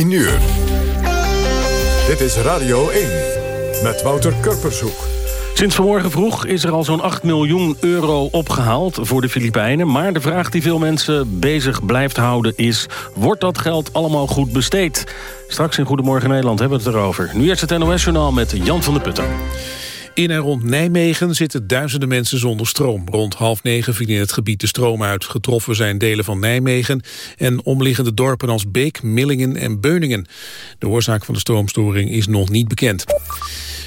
10 uur. Dit is Radio 1 met Wouter Kurpershoek. Sinds vanmorgen vroeg is er al zo'n 8 miljoen euro opgehaald voor de Filipijnen. Maar de vraag die veel mensen bezig blijft houden is... wordt dat geld allemaal goed besteed? Straks in Goedemorgen Nederland hebben we het erover. Nu eerst het NOS-journaal met Jan van der Putten. In en rond Nijmegen zitten duizenden mensen zonder stroom. Rond half negen viel in het gebied de stroom uit. Getroffen zijn delen van Nijmegen en omliggende dorpen als Beek, Millingen en Beuningen. De oorzaak van de stroomstoring is nog niet bekend.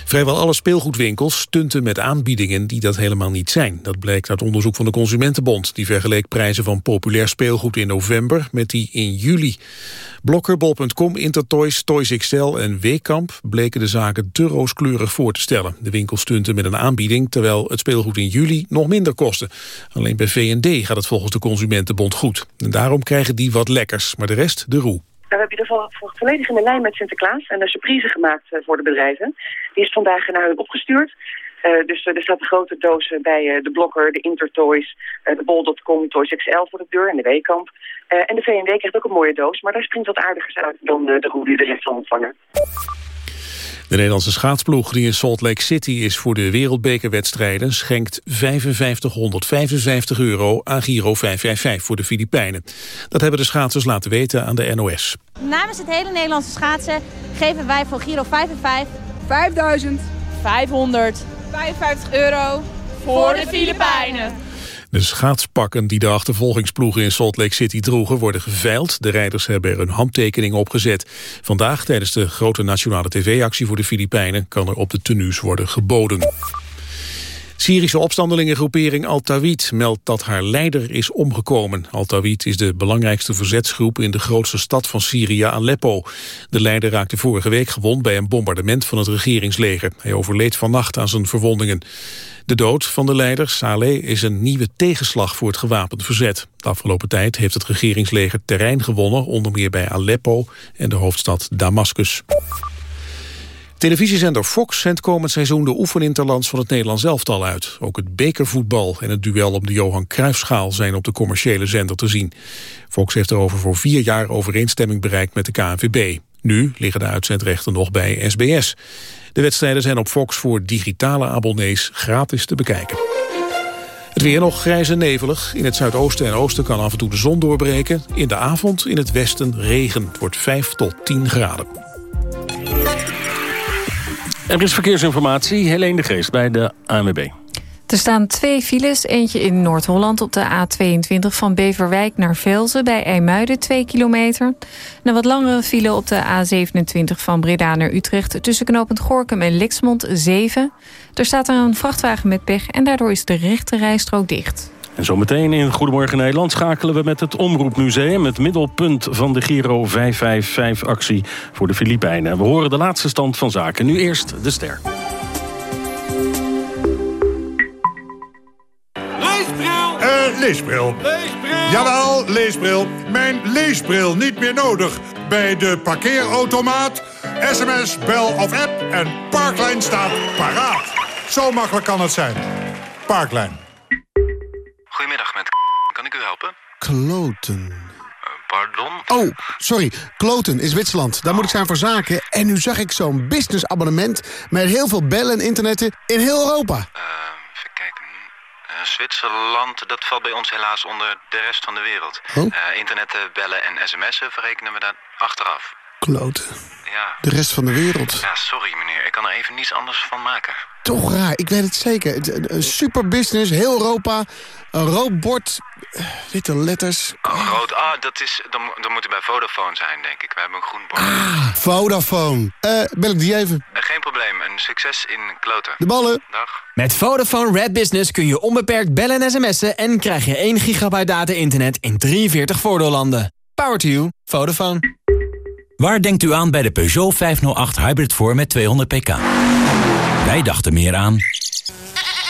Vrijwel alle speelgoedwinkels stunten met aanbiedingen die dat helemaal niet zijn. Dat blijkt uit onderzoek van de Consumentenbond. Die vergeleek prijzen van populair speelgoed in november met die in juli. Blokkerbol.com, Intertoys, Toys XL en Weekamp bleken de zaken te rooskleurig voor te stellen. De winkels stunten met een aanbieding terwijl het speelgoed in juli nog minder kostte. Alleen bij V&D gaat het volgens de Consumentenbond goed. En daarom krijgen die wat lekkers, maar de rest de roe. We hebben ieder geval volledig in de lijn met Sinterklaas en een surprise gemaakt eh, voor de bedrijven. Die is vandaag naar hun opgestuurd. Uh, dus uh, er staat een grote doos bij de Blokker, de Intertoys, de Bol.com, Toys XL voor de deur en de Weekamp. en de V&D krijgt ook een mooie doos, maar daar springt wat aardigers uit dan de roe die de rest zal ontvangen. De Nederlandse schaatsploeg die in Salt Lake City is voor de wereldbekerwedstrijden schenkt 5555 euro aan Giro 555 voor de Filipijnen. Dat hebben de schaatsers laten weten aan de NOS. Namens het hele Nederlandse schaatsen geven wij voor Giro 555 5555 euro voor de Filipijnen. De schaatspakken die de achtervolgingsploegen in Salt Lake City droegen worden geveild. De rijders hebben er hun handtekening op gezet. Vandaag tijdens de grote nationale tv-actie voor de Filipijnen kan er op de tenues worden geboden. Syrische opstandelingengroepering Al-Tawid meldt dat haar leider is omgekomen. Al-Tawid is de belangrijkste verzetsgroep in de grootste stad van Syrië, Aleppo. De leider raakte vorige week gewond bij een bombardement van het regeringsleger. Hij overleed vannacht aan zijn verwondingen. De dood van de leider, Saleh, is een nieuwe tegenslag voor het gewapend verzet. De afgelopen tijd heeft het regeringsleger terrein gewonnen, onder meer bij Aleppo en de hoofdstad Damascus. Televisiezender Fox zendt komend seizoen de oefeninterlands van het Nederlands elftal uit. Ook het bekervoetbal en het duel om de Johan Cruijffschaal zijn op de commerciële zender te zien. Fox heeft erover voor vier jaar overeenstemming bereikt met de KNVB. Nu liggen de uitzendrechten nog bij SBS. De wedstrijden zijn op Fox voor digitale abonnees gratis te bekijken. Het weer nog grijs en nevelig. In het zuidoosten en oosten kan af en toe de zon doorbreken. In de avond in het westen regen. Het wordt 5 tot 10 graden. Er is verkeersinformatie. Helene de Geest bij de ANWB. Er staan twee files. Eentje in Noord-Holland op de A22 van Beverwijk naar Velzen... bij IJmuiden, 2 kilometer. een wat langere file op de A27 van Breda naar Utrecht... tussen knooppunt Gorkum en Lixmond, 7. Er staat een vrachtwagen met pech... en daardoor is de rechte rijstrook dicht. En zometeen in Goedemorgen Nederland schakelen we met het Omroepmuseum... het middelpunt van de Giro 555-actie voor de Filipijnen. We horen de laatste stand van zaken. Nu eerst de ster. Leesbril! Leesbril. Jawel, leesbril. Mijn leesbril niet meer nodig. Bij de parkeerautomaat, sms, bel of app en Parklijn staat paraat. Zo makkelijk kan het zijn. Parklijn. Goedemiddag, met kan ik u helpen? Kloten. Uh, pardon? Oh, sorry. Kloten is Zwitserland. Daar moet ik zijn voor zaken. En nu zag ik zo'n businessabonnement... met heel veel bellen en internetten in heel Europa. Uh, Zwitserland, dat valt bij ons helaas onder de rest van de wereld. Oh? internetten, bellen en sms'en verrekenen we daar achteraf. Kloten. Ja. De rest van de wereld. Ja, sorry meneer. Ik kan er even niets anders van maken. Toch raar, ik weet het zeker. Een super business, heel Europa. Een rood bord, witte letters. Oh, rood. Ah, dat is, dan, dan moet u bij Vodafone zijn, denk ik. We hebben een groen bord. Ah, Vodafone. Eh, bel ik die even? Uh, geen probleem. Een succes in kloten. De ballen. Dag. Met Vodafone Red Business kun je onbeperkt bellen en sms'en... en krijg je 1 gigabyte data-internet in 43 voordeellanden. Power to you. Vodafone. Waar denkt u aan bij de Peugeot 508 Hybrid voor met 200 pk? Wij dachten meer aan...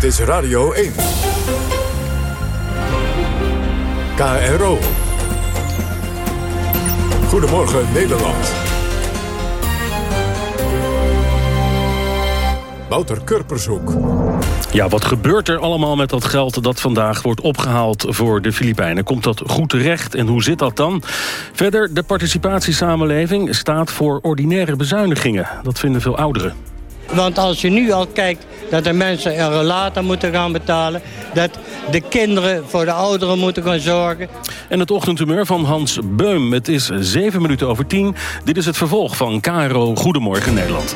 Dit is Radio 1. KRO. Goedemorgen Nederland. Wouter Kurpershoek. Ja, wat gebeurt er allemaal met dat geld dat vandaag wordt opgehaald voor de Filipijnen? Komt dat goed terecht en hoe zit dat dan? Verder, de participatiesamenleving staat voor ordinaire bezuinigingen. Dat vinden veel ouderen. Want als je nu al kijkt dat de mensen een relator moeten gaan betalen... dat de kinderen voor de ouderen moeten gaan zorgen... En het ochtendhumeur van Hans Beum. Het is zeven minuten over tien. Dit is het vervolg van KRO Goedemorgen Nederland.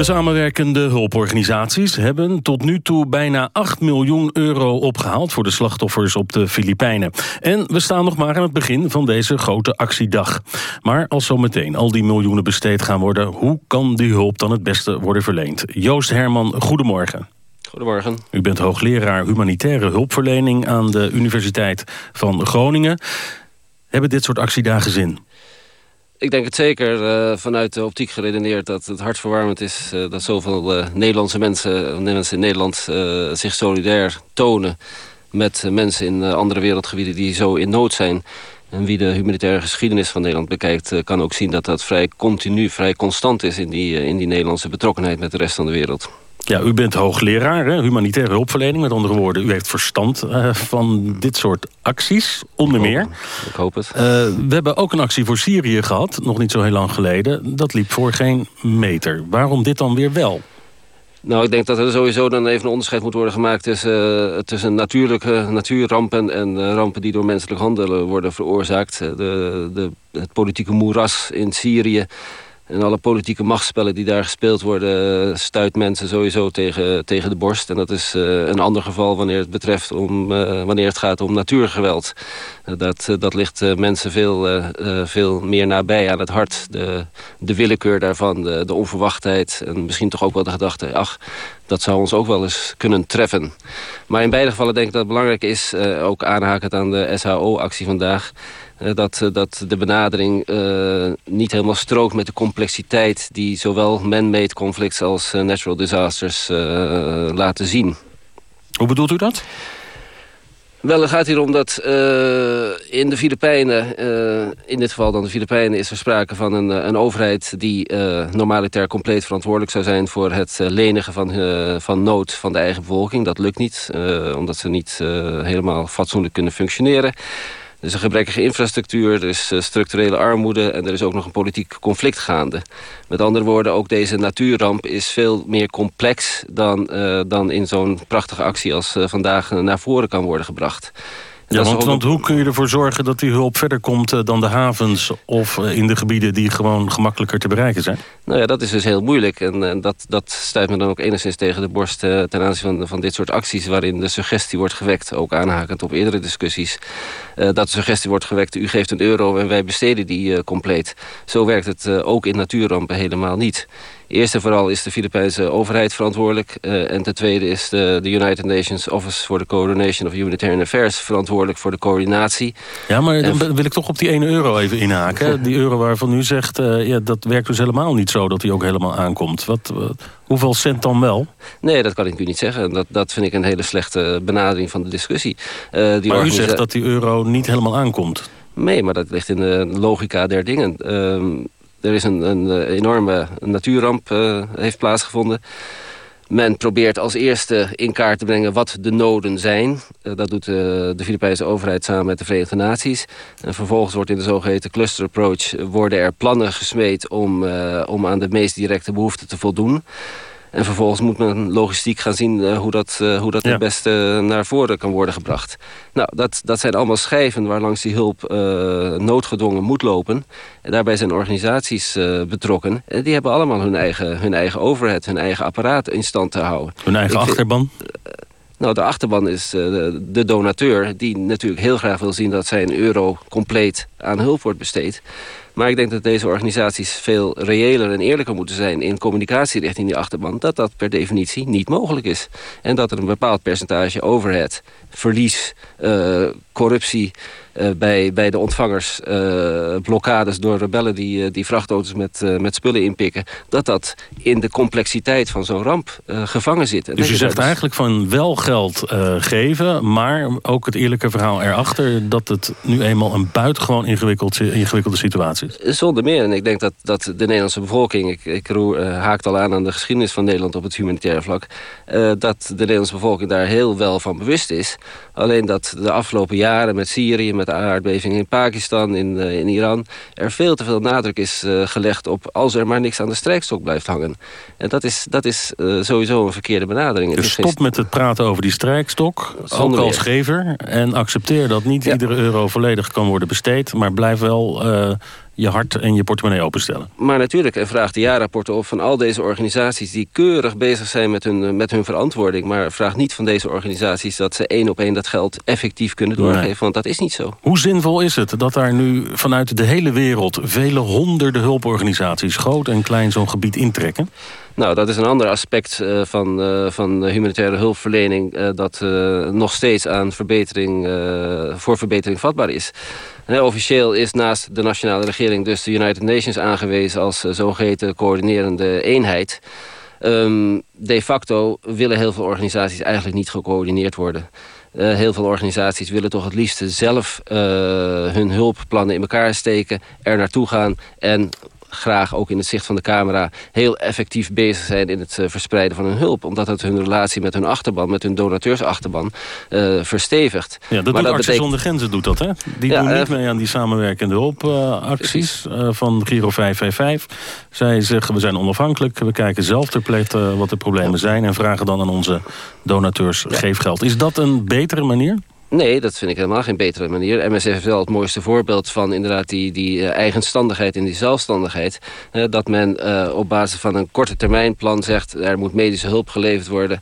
De samenwerkende hulporganisaties hebben tot nu toe bijna 8 miljoen euro opgehaald voor de slachtoffers op de Filipijnen. En we staan nog maar aan het begin van deze grote actiedag. Maar als zometeen al die miljoenen besteed gaan worden, hoe kan die hulp dan het beste worden verleend? Joost Herman, goedemorgen. Goedemorgen. U bent hoogleraar humanitaire hulpverlening aan de Universiteit van Groningen. Hebben dit soort actiedagen zin? Ik denk het zeker, uh, vanuit de optiek geredeneerd... dat het hartverwarmend is uh, dat zoveel uh, Nederlandse mensen... mensen in Nederland zich solidair tonen... met mensen in andere wereldgebieden die zo in nood zijn. En wie de humanitaire geschiedenis van Nederland bekijkt... kan ook zien dat dat vrij continu, vrij constant is... in die, in die Nederlandse betrokkenheid met de rest van de wereld. Ja, u bent hoogleraar, hè? humanitaire hulpverlening. Met andere woorden, u heeft verstand uh, van dit soort acties, onder meer. Ik hoop het. Uh, we hebben ook een actie voor Syrië gehad, nog niet zo heel lang geleden. Dat liep voor geen meter. Waarom dit dan weer wel? Nou, ik denk dat er sowieso dan even een onderscheid moet worden gemaakt... tussen, uh, tussen natuurlijke natuurrampen en uh, rampen die door menselijk handelen worden veroorzaakt. De, de, het politieke moeras in Syrië en alle politieke machtsspellen die daar gespeeld worden... stuit mensen sowieso tegen, tegen de borst. En dat is uh, een ander geval wanneer het, betreft om, uh, wanneer het gaat om natuurgeweld. Dat, dat ligt mensen veel, veel meer nabij aan het hart. De, de willekeur daarvan, de, de onverwachtheid... en misschien toch ook wel de gedachte... ach, dat zou ons ook wel eens kunnen treffen. Maar in beide gevallen denk ik dat het belangrijk is... ook aanhakend aan de SHO-actie vandaag dat, dat de benadering uh, niet helemaal strookt met de complexiteit... die zowel man-made conflicts als uh, natural disasters uh, laten zien. Hoe bedoelt u dat? Wel, het gaat hier om dat in de Filipijnen, in dit geval dan de Filipijnen... is er sprake van een, een overheid die normaliter compleet verantwoordelijk zou zijn... voor het lenigen van, van nood van de eigen bevolking. Dat lukt niet, omdat ze niet helemaal fatsoenlijk kunnen functioneren. Er is een gebrekkige infrastructuur, er is structurele armoede... en er is ook nog een politiek conflict gaande. Met andere woorden, ook deze natuurramp is veel meer complex... dan, uh, dan in zo'n prachtige actie als uh, vandaag naar voren kan worden gebracht. Ja, want, want, hoe kun je ervoor zorgen dat die hulp verder komt uh, dan de havens... of uh, in de gebieden die gewoon gemakkelijker te bereiken zijn? Nou ja, dat is dus heel moeilijk. En, en dat, dat stuit me dan ook enigszins tegen de borst... Uh, ten aanzien van, van dit soort acties waarin de suggestie wordt gewekt... ook aanhakend op eerdere discussies... dat de suggestie wordt gewekt, u geeft een euro en wij besteden die compleet. Zo werkt het ook in natuurrampen helemaal niet. Eerst en vooral is de Filipijnse overheid verantwoordelijk. Uh, en ten tweede is de, de, United Nations Office for the Coordination of Humanitarian Affairs verantwoordelijk voor de coördinatie. Ja, maar dan wil ik toch op die 1 euro even inhaken. die euro waarvan u zegt, uh, ja, dat werkt dus helemaal niet zo dat die ook helemaal aankomt. Wat, wat, hoeveel cent dan wel? Nee, dat kan ik u niet zeggen. Dat, dat vind ik een hele slechte benadering van de discussie. Uh, die maar u zegt dat die euro niet helemaal aankomt. Nee, maar dat ligt in de logica der dingen. Er is een, een enorme natuurramp uh, heeft plaatsgevonden. Men probeert als eerste in kaart te brengen wat de noden zijn. Uh, dat doet de Filipijnse overheid samen met de Verenigde Naties. En vervolgens wordt in de zogeheten cluster approach... worden er plannen gesmeed om, om aan de meest directe behoeften te voldoen. En vervolgens moet men logistiek gaan zien uh, hoe dat, uh, hoe dat ja. het beste naar voren kan worden gebracht. Nou, dat, dat zijn allemaal schijven waar langs die hulp uh, noodgedwongen moet lopen. En daarbij zijn organisaties betrokken. En die hebben allemaal hun eigen, hun eigen overhead, hun eigen apparaat in stand te houden. Hun eigen Ik achterban? Nou, de achterban is de, de donateur die natuurlijk heel graag wil zien... dat zijn euro compleet aan hulp wordt besteed. Maar ik denk dat deze organisaties veel reëler en eerlijker moeten zijn... in communicatie richting die achterban. Dat dat per definitie niet mogelijk is. En dat er een bepaald percentage overhead, verlies, uh, corruptie... Uh, bij, bij de ontvangers uh, blokkades door rebellen die, uh, die vrachtauto's met, met spullen inpikken... dat dat in de complexiteit van zo'n ramp gevangen zit. En dus je zegt dus... eigenlijk van wel geld geven... maar ook het eerlijke verhaal erachter... dat het nu eenmaal een buitengewoon ingewikkeld, ingewikkelde situatie is. Zonder meer. En ik denk dat, dat de Nederlandse bevolking... ik, ik roer, haakt al aan aan de geschiedenis van Nederland op het humanitaire vlak... dat de Nederlandse bevolking daar heel wel van bewust is. Alleen dat de afgelopen jaren met Syrië met de aardbeving in Pakistan, in, uh, in Iran... er veel te veel nadruk is uh, gelegd op als er maar niks aan de strijkstok blijft hangen. En dat is, dat is uh, sowieso een verkeerde benadering. Dus stop met het praten over die strijkstok, ook als gever... en accepteer dat niet ja. iedere euro volledig kan worden besteed... maar blijf wel je hart en je portemonnee openstellen. Maar natuurlijk, en vraagt de jaarrapporten op van al deze organisaties... die keurig bezig zijn met hun, met hun verantwoording... maar vraag niet van deze organisaties dat ze één op één dat geld effectief kunnen doorgeven. Nee. Want dat is niet zo. Hoe zinvol is het dat daar nu vanuit de hele wereld... vele honderden hulporganisaties, groot en klein, zo'n gebied intrekken? Nou, dat is een ander aspect uh, van, uh, van humanitaire hulpverlening... Uh, dat nog steeds aan verbetering, voor verbetering vatbaar is. Officieel is naast de nationale regering dus de United Nations aangewezen... als zogeheten coördinerende eenheid... Um, de facto willen heel veel organisaties eigenlijk niet gecoördineerd worden. Uh, heel veel organisaties willen toch het liefst zelf uh, hun hulpplannen in elkaar steken... er naartoe gaan en graag ook in het zicht van de camera... heel effectief bezig zijn in het uh, verspreiden van hun hulp. Omdat het hun relatie met hun achterban, met hun donateursachterban, uh, verstevigt. Ja, dat maar doet dat zonder Grenzen doet dat, hè? Die ja, doen niet uh, mee aan die samenwerkende hulpacties van Giro 555. Zij zeggen, we zijn onafhankelijk, we kijken zelf ter plekke wat de problemen zijn... en vragen dan aan onze donateurs ja. geefgeld. Is dat een betere manier? Nee, dat vind ik helemaal geen betere manier. MSF heeft wel het mooiste voorbeeld van inderdaad die, die uh, eigenstandigheid en die zelfstandigheid. Dat men uh, op basis van een korte termijn plan zegt... er moet medische hulp geleverd worden.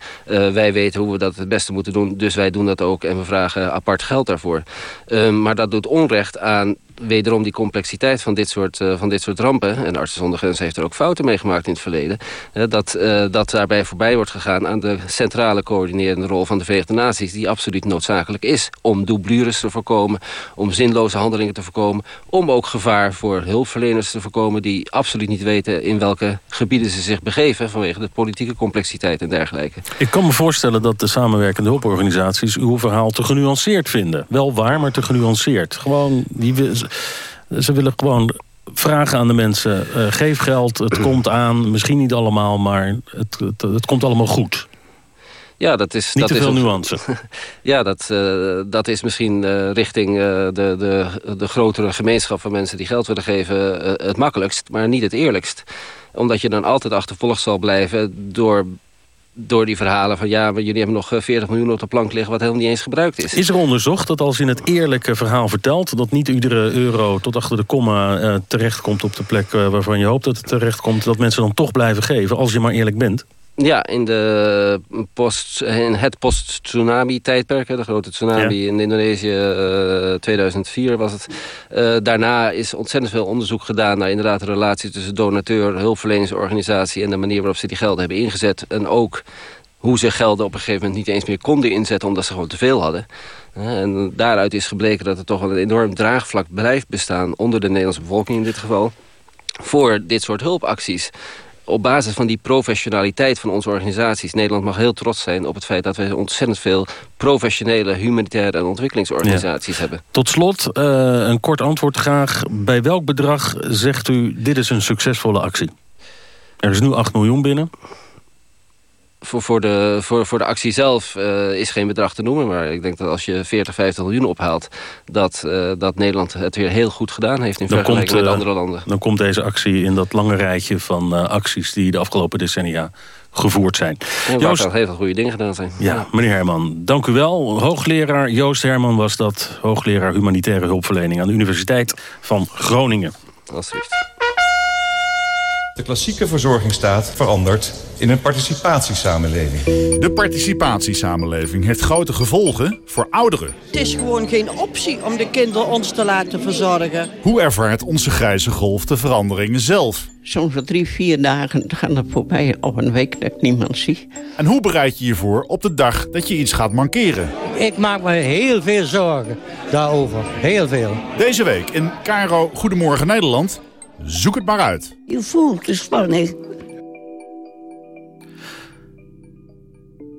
wij weten hoe we dat het beste moeten doen, dus wij doen dat ook. En we vragen apart geld daarvoor. maar dat doet onrecht aan wederom die complexiteit van dit soort, uh, van dit soort rampen... en Artsen zonder Grenzen heeft er ook fouten mee gemaakt in het verleden... Uh, dat, uh, dat daarbij voorbij wordt gegaan aan de centrale coördinerende rol van de Verenigde Naties... die absoluut noodzakelijk is om doublures te voorkomen... om zinloze handelingen te voorkomen... om ook gevaar voor hulpverleners te voorkomen... die absoluut niet weten in welke gebieden ze zich begeven... vanwege de politieke complexiteit en dergelijke. Ik kan me voorstellen dat de samenwerkende hulporganisaties... uw verhaal te genuanceerd vinden. Wel waar, maar te genuanceerd. Gewoon, die ze willen gewoon vragen aan de mensen, uh, geef geld, het komt aan. Misschien niet allemaal, maar het, het, het komt allemaal goed. Ja, dat is... Niet dat te veel is, nuance. ja, dat, uh, dat is misschien uh, richting uh, de, de, de grotere gemeenschap van mensen die geld willen geven het makkelijkst, maar niet het eerlijkst. Omdat je dan altijd achtervolgd zal blijven door door die verhalen van... ja, jullie hebben nog 40 miljoen op de plank liggen... wat helemaal niet eens gebruikt is. Is er onderzocht dat als je het eerlijke verhaal vertelt... dat niet iedere euro tot achter de komma uh, terechtkomt op de plek... Uh, waarvan je hoopt dat het terechtkomt... dat mensen dan toch blijven geven, als je maar eerlijk bent? Ja, in, de post, in het post-tsunami-tijdperk, de grote tsunami ja. in Indonesië, uh, 2004 was het. Uh, daarna is ontzettend veel onderzoek gedaan naar inderdaad de relatie tussen donateur, hulpverleningsorganisatie en de manier waarop ze die gelden hebben ingezet. En ook hoe ze gelden op een gegeven moment niet eens meer konden inzetten omdat ze gewoon te veel hadden. En daaruit is gebleken dat er toch wel een enorm draagvlak blijft bestaan onder de Nederlandse bevolking in dit geval voor dit soort hulpacties op basis van die professionaliteit van onze organisaties... Nederland mag heel trots zijn op het feit dat we ontzettend veel... professionele, humanitaire en ontwikkelingsorganisaties hebben. Tot slot, uh, een kort antwoord graag. Bij welk bedrag zegt u dit is een succesvolle actie? Er is nu 8 miljoen binnen voor, voor, de, voor, voor de actie zelf uh, is geen bedrag te noemen. Maar ik denk dat als je 40, 50 miljoen ophaalt... dat, uh, dat Nederland het weer heel goed gedaan heeft in dan vergelijking komt, uh, met andere landen. Dan komt deze actie in dat lange rijtje van acties... die de afgelopen decennia gevoerd zijn. En Joost, heel veel goede dingen gedaan zijn. Ja, meneer Herman, dank u wel. Hoogleraar Joost Herman was dat. Hoogleraar Humanitaire Hulpverlening aan de Universiteit van Groningen. Alsjeblieft. De klassieke verzorgingsstaat verandert in een participatiesamenleving. De participatiesamenleving heeft grote gevolgen voor ouderen. Het is gewoon geen optie om de kinderen ons te laten verzorgen. Hoe ervaart onze grijze golf de veranderingen zelf? Soms voor drie, vier dagen gaan er voorbij op een week dat ik niemand zie. En hoe bereid je je voor op de dag dat je iets gaat mankeren? Ik maak me heel veel zorgen daarover. Heel veel. Deze week in Caro Goedemorgen Nederland... Zoek het maar uit. Je voelt de spanning.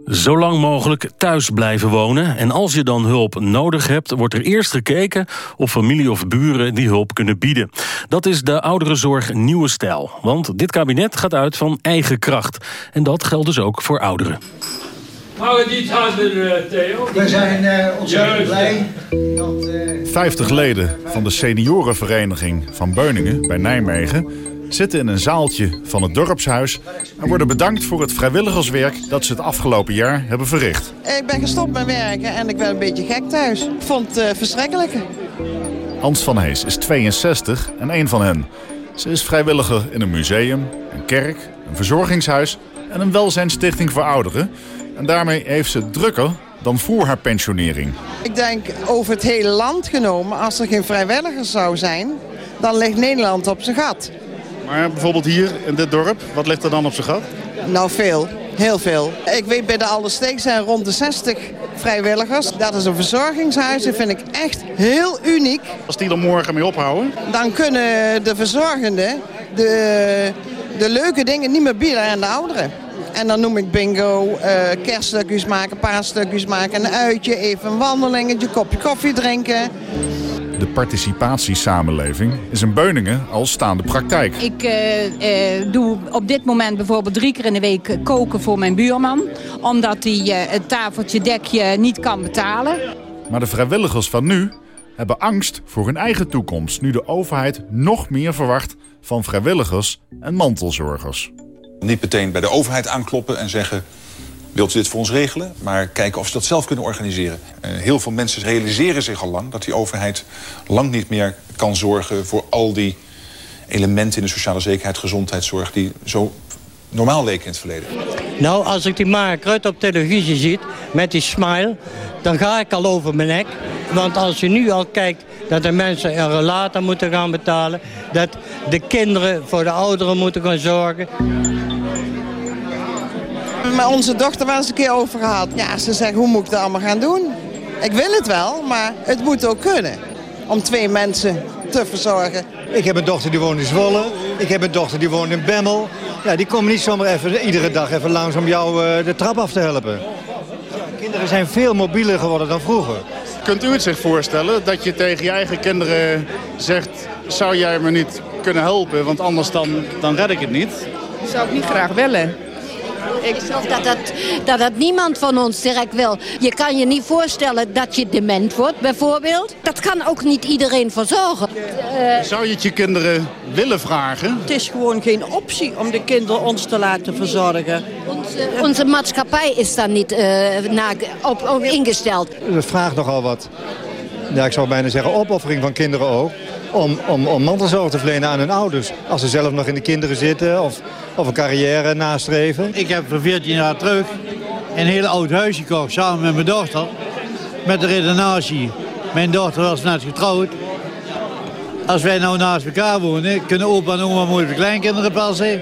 Zo lang mogelijk thuis blijven wonen. En als je dan hulp nodig hebt, wordt er eerst gekeken of familie of buren die hulp kunnen bieden. Dat is de ouderenzorg nieuwe stijl. Want dit kabinet gaat uit van eigen kracht. En dat geldt dus ook voor ouderen. Hou het iets harder, Theo. We zijn uh, ontzettend blij dat... Uh... 50 leden van de seniorenvereniging van Beuningen bij Nijmegen... zitten in een zaaltje van het dorpshuis... en worden bedankt voor het vrijwilligerswerk dat ze het afgelopen jaar hebben verricht. Ik ben gestopt met werken en ik ben een beetje gek thuis. Ik vond het uh, verschrikkelijk. Hans van Hees is 62 en een van hen. Ze is vrijwilliger in een museum, een kerk, een verzorgingshuis... en een welzijnsstichting voor ouderen... En daarmee heeft ze drukker dan voor haar pensionering. Ik denk over het hele land genomen, als er geen vrijwilligers zou zijn... dan ligt Nederland op zijn gat. Maar bijvoorbeeld hier in dit dorp, wat ligt er dan op zijn gat? Nou, veel. Heel veel. Ik weet bij de Aldersteek zijn rond de 60 vrijwilligers. Dat is een verzorgingshuis. Dat vind ik echt heel uniek. Als die er morgen mee ophouden? Dan kunnen de verzorgenden de, de leuke dingen niet meer bieden aan de ouderen. En dan noem ik bingo, uh, kerststukjes maken, paarstukjes maken, een uitje, even een wandelingetje, kopje koffie drinken. De participatiesamenleving is in Beuningen al staande praktijk. Ik uh, uh, doe op dit moment bijvoorbeeld drie keer in de week koken voor mijn buurman. Omdat hij het tafeltje, dekje niet kan betalen. Maar de vrijwilligers van nu hebben angst voor hun eigen toekomst... nu de overheid nog meer verwacht van vrijwilligers en mantelzorgers. Niet meteen bij de overheid aankloppen en zeggen... wilt u dit voor ons regelen? Maar kijken of ze dat zelf kunnen organiseren. Uh, heel veel mensen realiseren zich al lang... dat die overheid lang niet meer kan zorgen voor al die elementen... in de sociale zekerheid, gezondheidszorg... die zo normaal leken in het verleden. Nou, als ik die Mark Rutte op televisie ziet met die smile... dan ga ik al over mijn nek. Want als je nu al kijkt dat de mensen er later moeten gaan betalen... dat de kinderen voor de ouderen moeten gaan zorgen... Met onze dochter was eens een keer over gehad. Ja, ze zegt, hoe moet ik dat allemaal gaan doen? Ik wil het wel, maar het moet ook kunnen. Om twee mensen te verzorgen. Ik heb een dochter die woont in Zwolle. Ik heb een dochter die woont in Bemmel. Ja, die komen niet zomaar even, iedere dag even langs om jou uh, de trap af te helpen. Kinderen zijn veel mobieler geworden dan vroeger. Kunt u het zich voorstellen dat je tegen je eigen kinderen zegt... zou jij me niet kunnen helpen, want anders dan, dan red ik het niet? Dat zou ik niet graag willen. Ik geloof dat dat, dat dat niemand van ons direct wil. Je kan je niet voorstellen dat je dement wordt, bijvoorbeeld. Dat kan ook niet iedereen verzorgen. Uh, Zou je het je kinderen willen vragen? Het is gewoon geen optie om de kinderen ons te laten verzorgen. Onze, onze maatschappij is daar niet uh, na, op, op ingesteld. Dat vraagt nogal wat. Ja, ik zou bijna zeggen opoffering van kinderen ook om, om, om mantelzorg te verlenen aan hun ouders. Als ze zelf nog in de kinderen zitten of, of een carrière nastreven. Ik heb voor 14 jaar terug een heel oud huis gekocht samen met mijn dochter. Met de redenatie, mijn dochter was net getrouwd. Als wij nou naast elkaar wonen, kunnen opa en oma mooi voor kleinkinderen passen.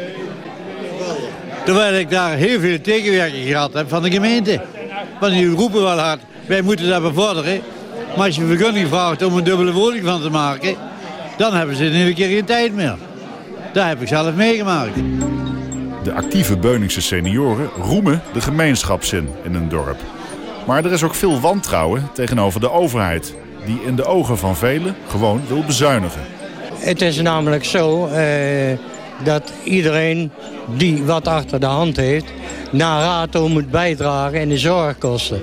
Terwijl ik daar heel veel tegenwerking gehad heb van de gemeente. Want die roepen wel hard, wij moeten dat bevorderen. Maar als je vergunning vraagt om een dubbele woning van te maken dan hebben ze in een keer geen tijd meer. Dat heb ik zelf meegemaakt. De actieve Beuningse senioren roemen de gemeenschapszin in een dorp. Maar er is ook veel wantrouwen tegenover de overheid... die in de ogen van velen gewoon wil bezuinigen. Het is namelijk zo uh, dat iedereen die wat achter de hand heeft... naar rato moet bijdragen in de zorgkosten.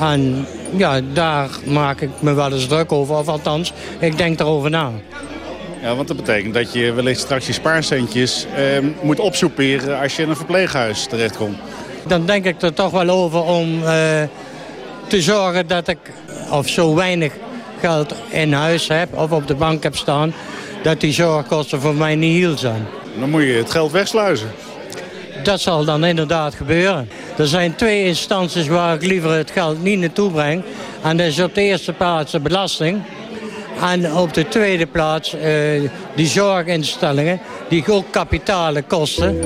En ja, daar maak ik me wel eens druk over. Of althans, ik denk erover na. Ja, want dat betekent dat je wellicht straks je spaarcentjes eh, moet opsoeperen als je in een verpleeghuis terechtkomt. Dan denk ik er toch wel over om uh, te zorgen dat ik of zo weinig geld in huis heb of op de bank heb staan... dat die zorgkosten voor mij niet heel zijn. Dan moet je het geld wegsluizen. Dat zal dan inderdaad gebeuren. Er zijn twee instanties waar ik liever het geld niet naartoe breng. En dat is op de eerste plaats de belasting. En op de tweede plaats uh, die zorginstellingen die ook kapitalen kosten.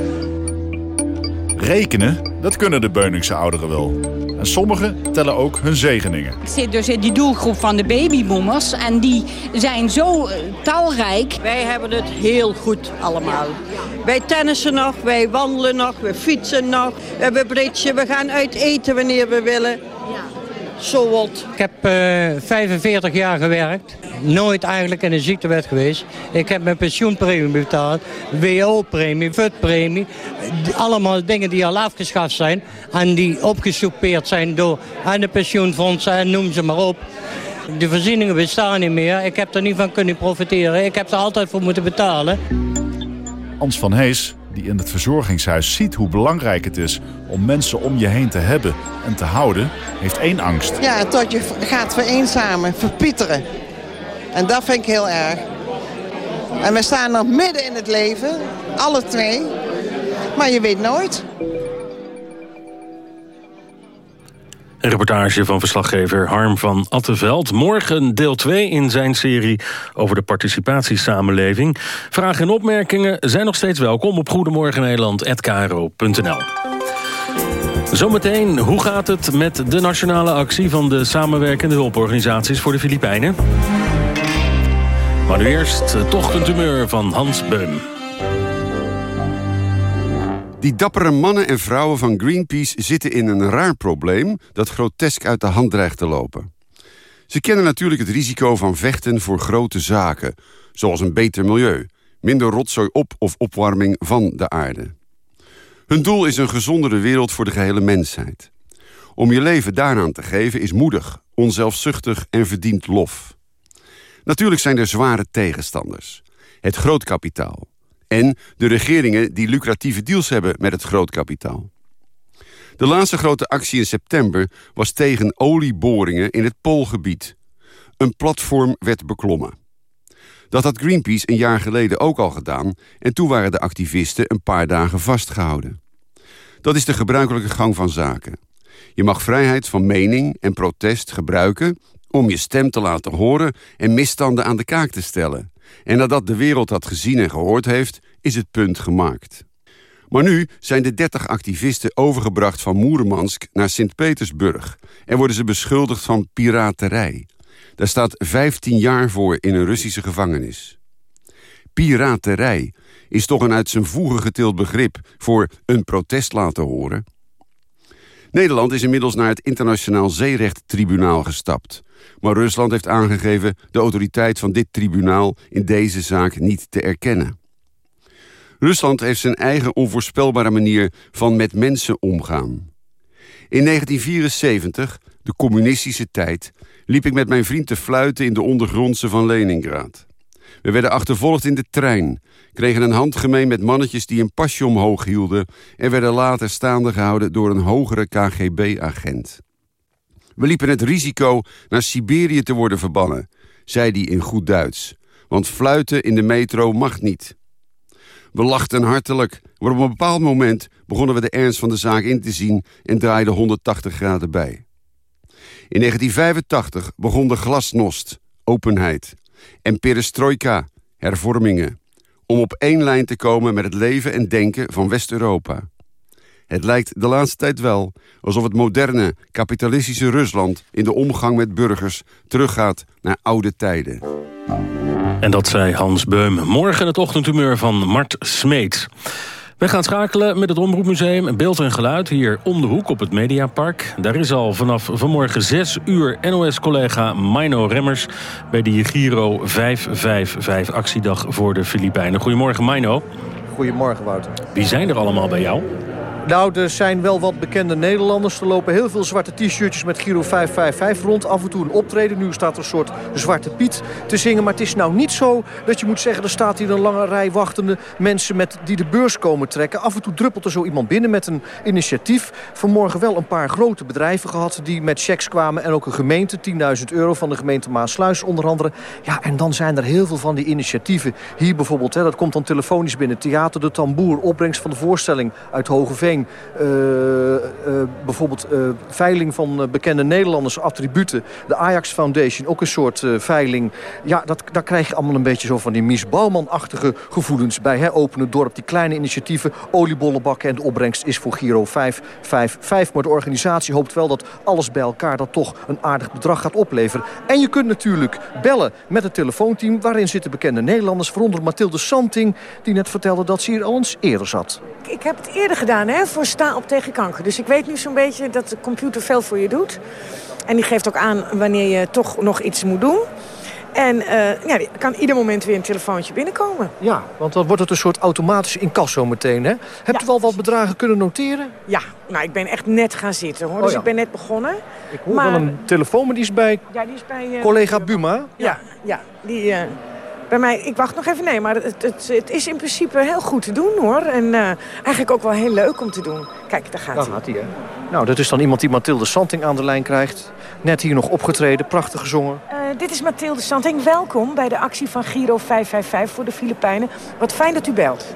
Rekenen, dat kunnen de Beuningse ouderen wel. En sommigen tellen ook hun zegeningen. Ik zit dus in die doelgroep van de babyboomers. En die zijn zo uh, talrijk. Wij hebben het heel goed allemaal. Wij tennissen nog, wij wandelen nog, we fietsen nog. We hebben bridge, we gaan uit eten wanneer we willen. Zo wat. Ik heb uh, 45 jaar gewerkt. Nooit eigenlijk in een ziektewet geweest. Ik heb mijn pensioenpremie betaald. WO-premie, VUT-premie. Allemaal dingen die al afgeschaft zijn. En die opgesoupeerd zijn door aan de pensioenfondsen en noem ze maar op. De voorzieningen bestaan niet meer. Ik heb er niet van kunnen profiteren. Ik heb er altijd voor moeten betalen. Ans van Hees die in het verzorgingshuis ziet hoe belangrijk het is om mensen om je heen te hebben en te houden, heeft één angst. Ja, tot je gaat vereenzamen, verpieteren. En dat vind ik heel erg. En we staan nog midden in het leven, alle twee. Maar je weet nooit. Een reportage van verslaggever Harm van Attenveld. Morgen deel 2 in zijn serie over de participatiesamenleving. Vragen en opmerkingen zijn nog steeds welkom op goedemorgennederland.kro.nl. Zometeen, hoe gaat het met de nationale actie... van de samenwerkende hulporganisaties voor de Filipijnen? Maar nu eerst het ochtendhumeur van Hans Beum. Die dappere mannen en vrouwen van Greenpeace zitten in een raar probleem... dat grotesk uit de hand dreigt te lopen. Ze kennen natuurlijk het risico van vechten voor grote zaken... zoals een beter milieu, minder rotzooi op of opwarming van de aarde. Hun doel is een gezondere wereld voor de gehele mensheid. Om je leven daaraan te geven is moedig, onzelfzuchtig en verdient lof. Natuurlijk zijn er zware tegenstanders. Het grootkapitaal, en de regeringen die lucratieve deals hebben met het grootkapitaal. De laatste grote actie in september was tegen olieboringen in het Poolgebied. Een platform werd beklommen. Dat had Greenpeace een jaar geleden ook al gedaan... en toen waren de activisten een paar dagen vastgehouden. Dat is de gebruikelijke gang van zaken. Je mag vrijheid van mening en protest gebruiken... om je stem te laten horen en misstanden aan de kaak te stellen... En nadat de wereld dat gezien en gehoord heeft, is het punt gemaakt. Maar nu zijn de 30 activisten overgebracht van Moermansk naar Sint-Petersburg... en worden ze beschuldigd van piraterij. Daar staat 15 jaar voor in een Russische gevangenis. Piraterij is toch een uit zijn voegen getild begrip... voor een protest laten horen... Nederland is inmiddels naar het Internationaal Zeerechttribunaal gestapt. Maar Rusland heeft aangegeven de autoriteit van dit tribunaal in deze zaak niet te erkennen. Rusland heeft zijn eigen onvoorspelbare manier van met mensen omgaan. In 1974, de communistische tijd, liep ik met mijn vriend te fluiten in de ondergrondse van Leningrad. We werden achtervolgd in de trein, kregen een handgemeen met mannetjes die een pasje omhoog hielden... en werden later staande gehouden door een hogere KGB-agent. We liepen het risico naar Siberië te worden verbannen, zei hij in goed Duits. Want fluiten in de metro mag niet. We lachten hartelijk, maar op een bepaald moment begonnen we de ernst van de zaak in te zien en draaiden 180 graden bij. In 1985 begon de glasnost, openheid, en perestroika, hervormingen, om op één lijn te komen met het leven en denken van West-Europa. Het lijkt de laatste tijd wel alsof het moderne, kapitalistische Rusland... in de omgang met burgers teruggaat naar oude tijden. En dat zei Hans Beum. Morgen het ochtendhumeur van Mart Smeet. We gaan schakelen met het Omroepmuseum Beeld en Geluid hier om de hoek op het Mediapark. Daar is al vanaf vanmorgen 6 uur NOS-collega Mino Remmers... bij de Giro 555 actiedag voor de Filipijnen. Goedemorgen Mino. Goedemorgen Wouter. Wie zijn er allemaal bij jou? Nou, er zijn wel wat bekende Nederlanders. Er lopen heel veel zwarte t-shirtjes met Giro 555 rond. Af en toe een optreden. Nu staat er een soort Zwarte Piet te zingen. Maar het is nou niet zo dat je moet zeggen... er staat hier een lange rij wachtende mensen met, die de beurs komen trekken. Af en toe druppelt er zo iemand binnen met een initiatief. Vanmorgen wel een paar grote bedrijven gehad... die met checks kwamen en ook een gemeente. 10.000 euro van de gemeente Maasluis onder andere. Ja, en dan zijn er heel veel van die initiatieven. Hier bijvoorbeeld, hè, dat komt dan telefonisch binnen. Theater de Tamboer, opbrengst van de voorstelling uit Hogeveen. Uh, bijvoorbeeld uh, veiling van bekende Nederlanders attributen. De Ajax Foundation, ook een soort veiling. Ja, dat, daar krijg je allemaal een beetje zo van die Mies Bouwman-achtige gevoelens bij. Hè? Open het dorp, die kleine initiatieven, oliebollenbakken... en de opbrengst is voor Giro 555. Maar de organisatie hoopt wel dat alles bij elkaar... dat toch een aardig bedrag gaat opleveren. En je kunt natuurlijk bellen met het telefoonteam... waarin zitten bekende Nederlanders, waaronder Mathilde Santing... die net vertelde dat ze hier al eens eerder zat. Ik heb het eerder gedaan, hè? Voor Sta op tegen kanker. Dus ik weet nu zo'n beetje dat de computer veel voor je doet. En die geeft ook aan wanneer je toch nog iets moet doen. En uh, ja, kan ieder moment weer een telefoontje binnenkomen. Ja, want dan wordt het een soort automatisch incasso meteen, hè? Hebt ja. u wel wat bedragen kunnen noteren? Ja, nou, ik ben echt net gaan zitten, hoor. Oh, dus ja. ik ben net begonnen. Ik hoor maar... wel een telefoon, maar die is bij, ja, die is bij uh, collega Buma. Ja, ja die... Uh, bij mij, ik wacht nog even, nee, maar het, het, het, is in principe heel goed te doen hoor. En uh, eigenlijk ook wel heel leuk om te doen. Kijk, daar gaat hij. Gaat hij hè? Nou, dat is dan iemand die Mathilde Santing aan de lijn krijgt. Net hier nog opgetreden, prachtig gezongen. Uh, dit is Mathilde Santing. Welkom bij de actie van Giro 555 voor de Filipijnen. Wat fijn dat u belt.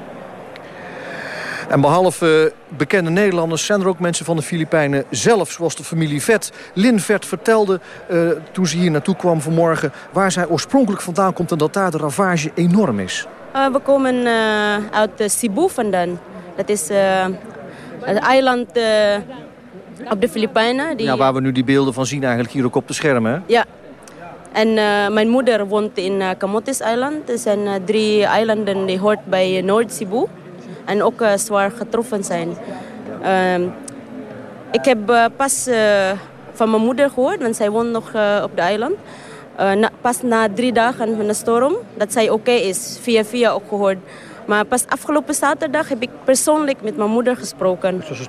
En behalve bekende Nederlanders zijn er ook mensen van de Filipijnen zelf, zoals de familie Vet. Lin Vet vertelde uh, toen ze hier naartoe kwam vanmorgen waar zij oorspronkelijk vandaan komt en dat daar de ravage enorm is. Uh, we komen uh, uit Cebu vandaan. Dat is het eiland op de Filipijnen. Die... Ja, waar we nu die beelden van zien eigenlijk hier ook op de schermen. Ja. En mijn moeder woont in Camotes Island. Er zijn drie eilanden die hoort bij Noord-Cebu en ook uh, zwaar getroffen zijn. Uh, ik heb uh, pas uh, van mijn moeder gehoord, want zij woont nog op de eiland. Na, pas na drie dagen van de storm, dat zij oké okay is, via via ook gehoord. Maar pas afgelopen zaterdag heb ik persoonlijk met mijn moeder gesproken. Dus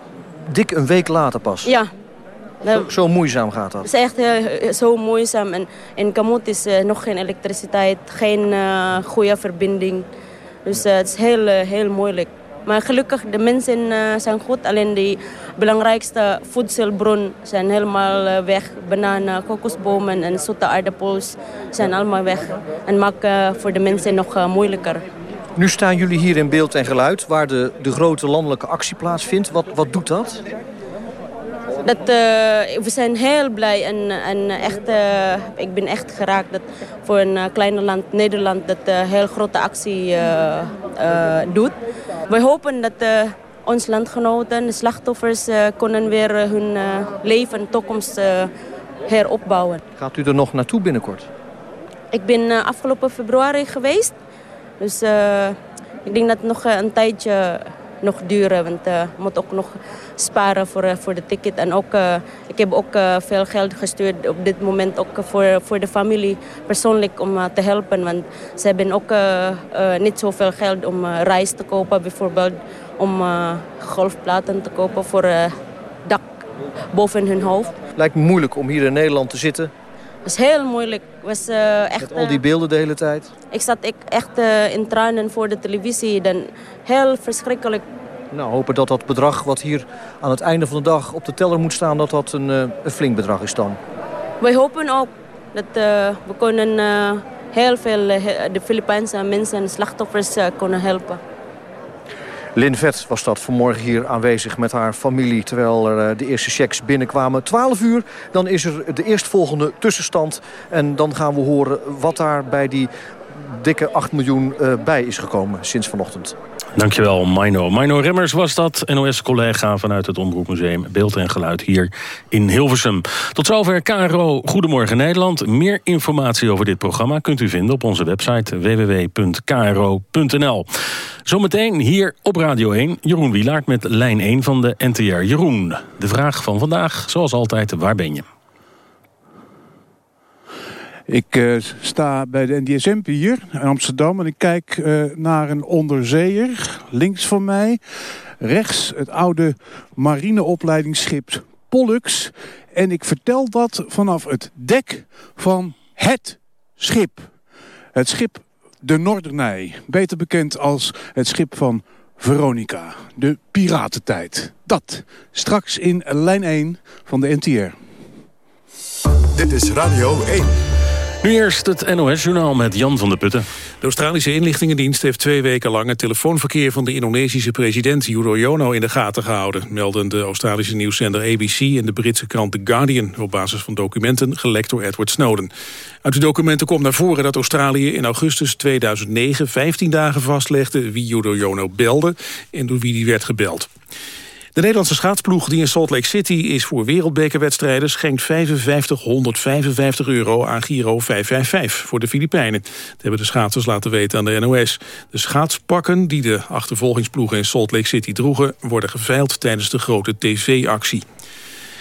dik een week later pas? Ja. Zo, zo, moeizaam gaat dat? Het is echt uh, zo moeizaam. En in Kamut is uh, nog geen elektriciteit, geen uh, goede verbinding. Dus het is heel, heel moeilijk. Maar gelukkig, de mensen uh, zijn goed. Alleen de belangrijkste voedselbron zijn helemaal weg. Bananen, kokosbomen en zoete aardappels zijn allemaal weg. En maken voor de mensen nog moeilijker. Nu staan jullie hier in beeld en geluid, waar de, de grote landelijke actie plaatsvindt. Wat, wat doet dat? Dat, uh, we zijn heel blij en, en echt, uh, ik ben echt geraakt dat voor een uh, kleine land, Nederland, dat een heel grote actie doet. We hopen dat onze landgenoten, de slachtoffers, kunnen weer hun leven en toekomst heropbouwen. Gaat u er nog naartoe binnenkort? Ik ben afgelopen februari geweest. Dus ik denk dat het nog een tijdje nog duren. Want uh, moet ook nog sparen voor, uh, voor de ticket. En ook, uh, ik heb ook veel geld gestuurd op dit moment ook voor, voor de familie persoonlijk om te helpen. Want ze hebben ook niet zoveel geld om reis te kopen bijvoorbeeld. Om golfplaten te kopen voor dak boven hun hoofd. Lijkt me moeilijk om hier in Nederland te zitten was heel moeilijk. Was, uh, echt, Met al die beelden de hele tijd? Ik zat ik, echt uh, in tranen voor de televisie. Dan heel verschrikkelijk. Nou, hopen dat dat bedrag wat hier aan het einde van de dag op de teller moet staan... dat dat een, een flink bedrag is dan. Wij hopen ook dat we kunnen heel veel de Filipijnse mensen en slachtoffers kunnen helpen. Lin Vet was dat vanmorgen hier aanwezig met haar familie... terwijl er de eerste checks binnenkwamen. 12 uur, dan is er de eerstvolgende tussenstand. En dan gaan we horen wat daar bij die dikke 8 miljoen bij is gekomen sinds vanochtend. Dankjewel, Mino. Mino Remmers was dat, NOS-collega vanuit het Omroepmuseum Beeld en Geluid hier in Hilversum. Tot zover KRO Goedemorgen Nederland. Meer informatie over dit programma kunt u vinden op onze website www.kro.nl. Zometeen hier op Radio 1, Jeroen Wielaert met lijn 1 van de NTR. Jeroen, de vraag van vandaag, zoals altijd, waar ben je? Ik uh, sta bij de NDSM hier in Amsterdam en ik kijk uh, naar een onderzeeër links van mij. Rechts het oude marineopleidingsschip Pollux. En ik vertel dat vanaf het dek van het schip. Het schip de Noordernij, beter bekend als het schip van Veronica, de piratentijd. Dat straks in lijn 1 van de NTR. Dit is Radio 1. Nu eerst het NOS-journaal met Jan van der Putten. De Australische inlichtingendienst heeft twee weken lang... het telefoonverkeer van de Indonesische president Widodo in de gaten gehouden... melden de Australische nieuwszender ABC en de Britse krant The Guardian... op basis van documenten gelekt door Edward Snowden. Uit de documenten komt naar voren dat Australië in augustus 2009... 15 dagen vastlegde wie Widodo belde en door wie die werd gebeld. De Nederlandse schaatsploeg die in Salt Lake City is voor wereldbekerwedstrijden schenkt 5555 euro aan Giro 555 voor de Filipijnen. Dat hebben de schaatsers laten weten aan de NOS. De schaatspakken die de achtervolgingsploegen in Salt Lake City droegen worden geveild tijdens de grote tv-actie.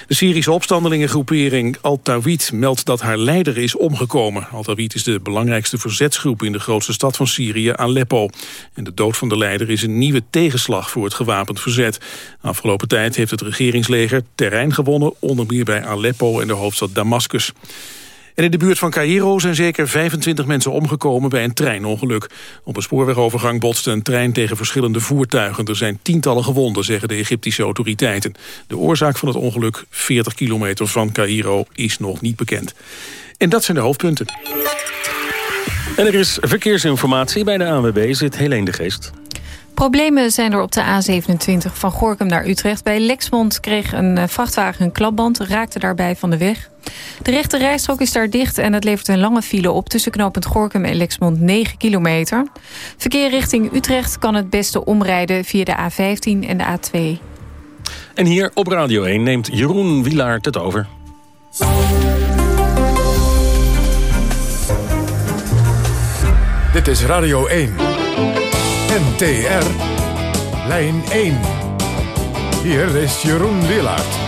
De Syrische opstandelingengroepering Al-Tawid meldt dat haar leider is omgekomen. Al-Tawid is de belangrijkste verzetsgroep in de grootste stad van Syrië, Aleppo. En de dood van de leider is een nieuwe tegenslag voor het gewapend verzet. Afgelopen tijd heeft het regeringsleger terrein gewonnen, onder meer bij Aleppo en de hoofdstad Damascus. En in de buurt van Cairo zijn zeker 25 mensen omgekomen bij een treinongeluk. Op een spoorwegovergang botste een trein tegen verschillende voertuigen. Er zijn tientallen gewonden, zeggen de Egyptische autoriteiten. De oorzaak van het ongeluk, 40 kilometer van Cairo, is nog niet bekend. En dat zijn de hoofdpunten. En er is verkeersinformatie. Bij de ANWB zit Helene de Geest. Problemen zijn er op de A27 van Gorkum naar Utrecht. Bij Lexmond kreeg een eh, vrachtwagen een klapband, raakte daarbij van de weg. De rechte rijstrook is daar dicht en het levert een lange file op... tussen knooppunt Gorkum en Lexmond 9 kilometer. Verkeer richting Utrecht kan het beste omrijden via de A15 en de A2. En hier op Radio 1 neemt Jeroen Wilaert het over. Dit is Radio 1. NTR. Lijn 1. Hier is Jeroen Willaert.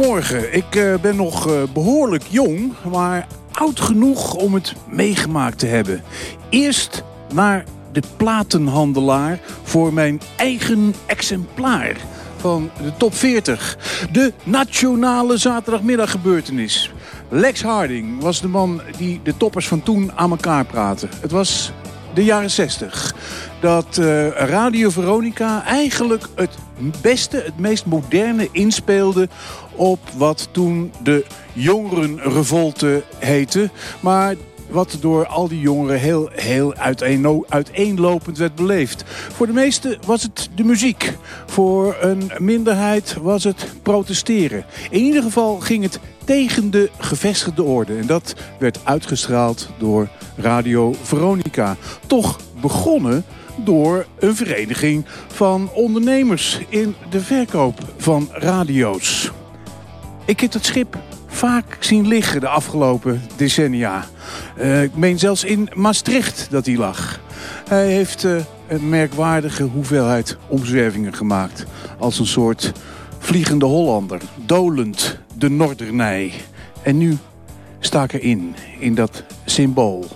Goedemorgen. Ik uh, ben nog uh, behoorlijk jong, maar oud genoeg om het meegemaakt te hebben. Eerst naar de platenhandelaar voor mijn eigen exemplaar van de top 40. De nationale zaterdagmiddaggebeurtenis. Lex Harding was de man die de toppers van toen aan elkaar praatte. Het was de jaren 60. Dat uh, Radio Veronica eigenlijk het beste, het meest moderne inspeelde op wat toen de jongerenrevolte heette. Maar wat door al die jongeren heel, heel uiteen, uiteenlopend werd beleefd. Voor de meesten was het de muziek. Voor een minderheid was het protesteren. In ieder geval ging het tegen de gevestigde orde. En dat werd uitgestraald door Radio Veronica. Toch begonnen door een vereniging van ondernemers in de verkoop van radio's. Ik heb het schip vaak zien liggen de afgelopen decennia. Uh, ik meen zelfs in Maastricht dat hij lag. Hij heeft uh, een merkwaardige hoeveelheid omzwervingen gemaakt. Als een soort vliegende Hollander, dolend de Noordernij. En nu sta ik erin, in dat symbool.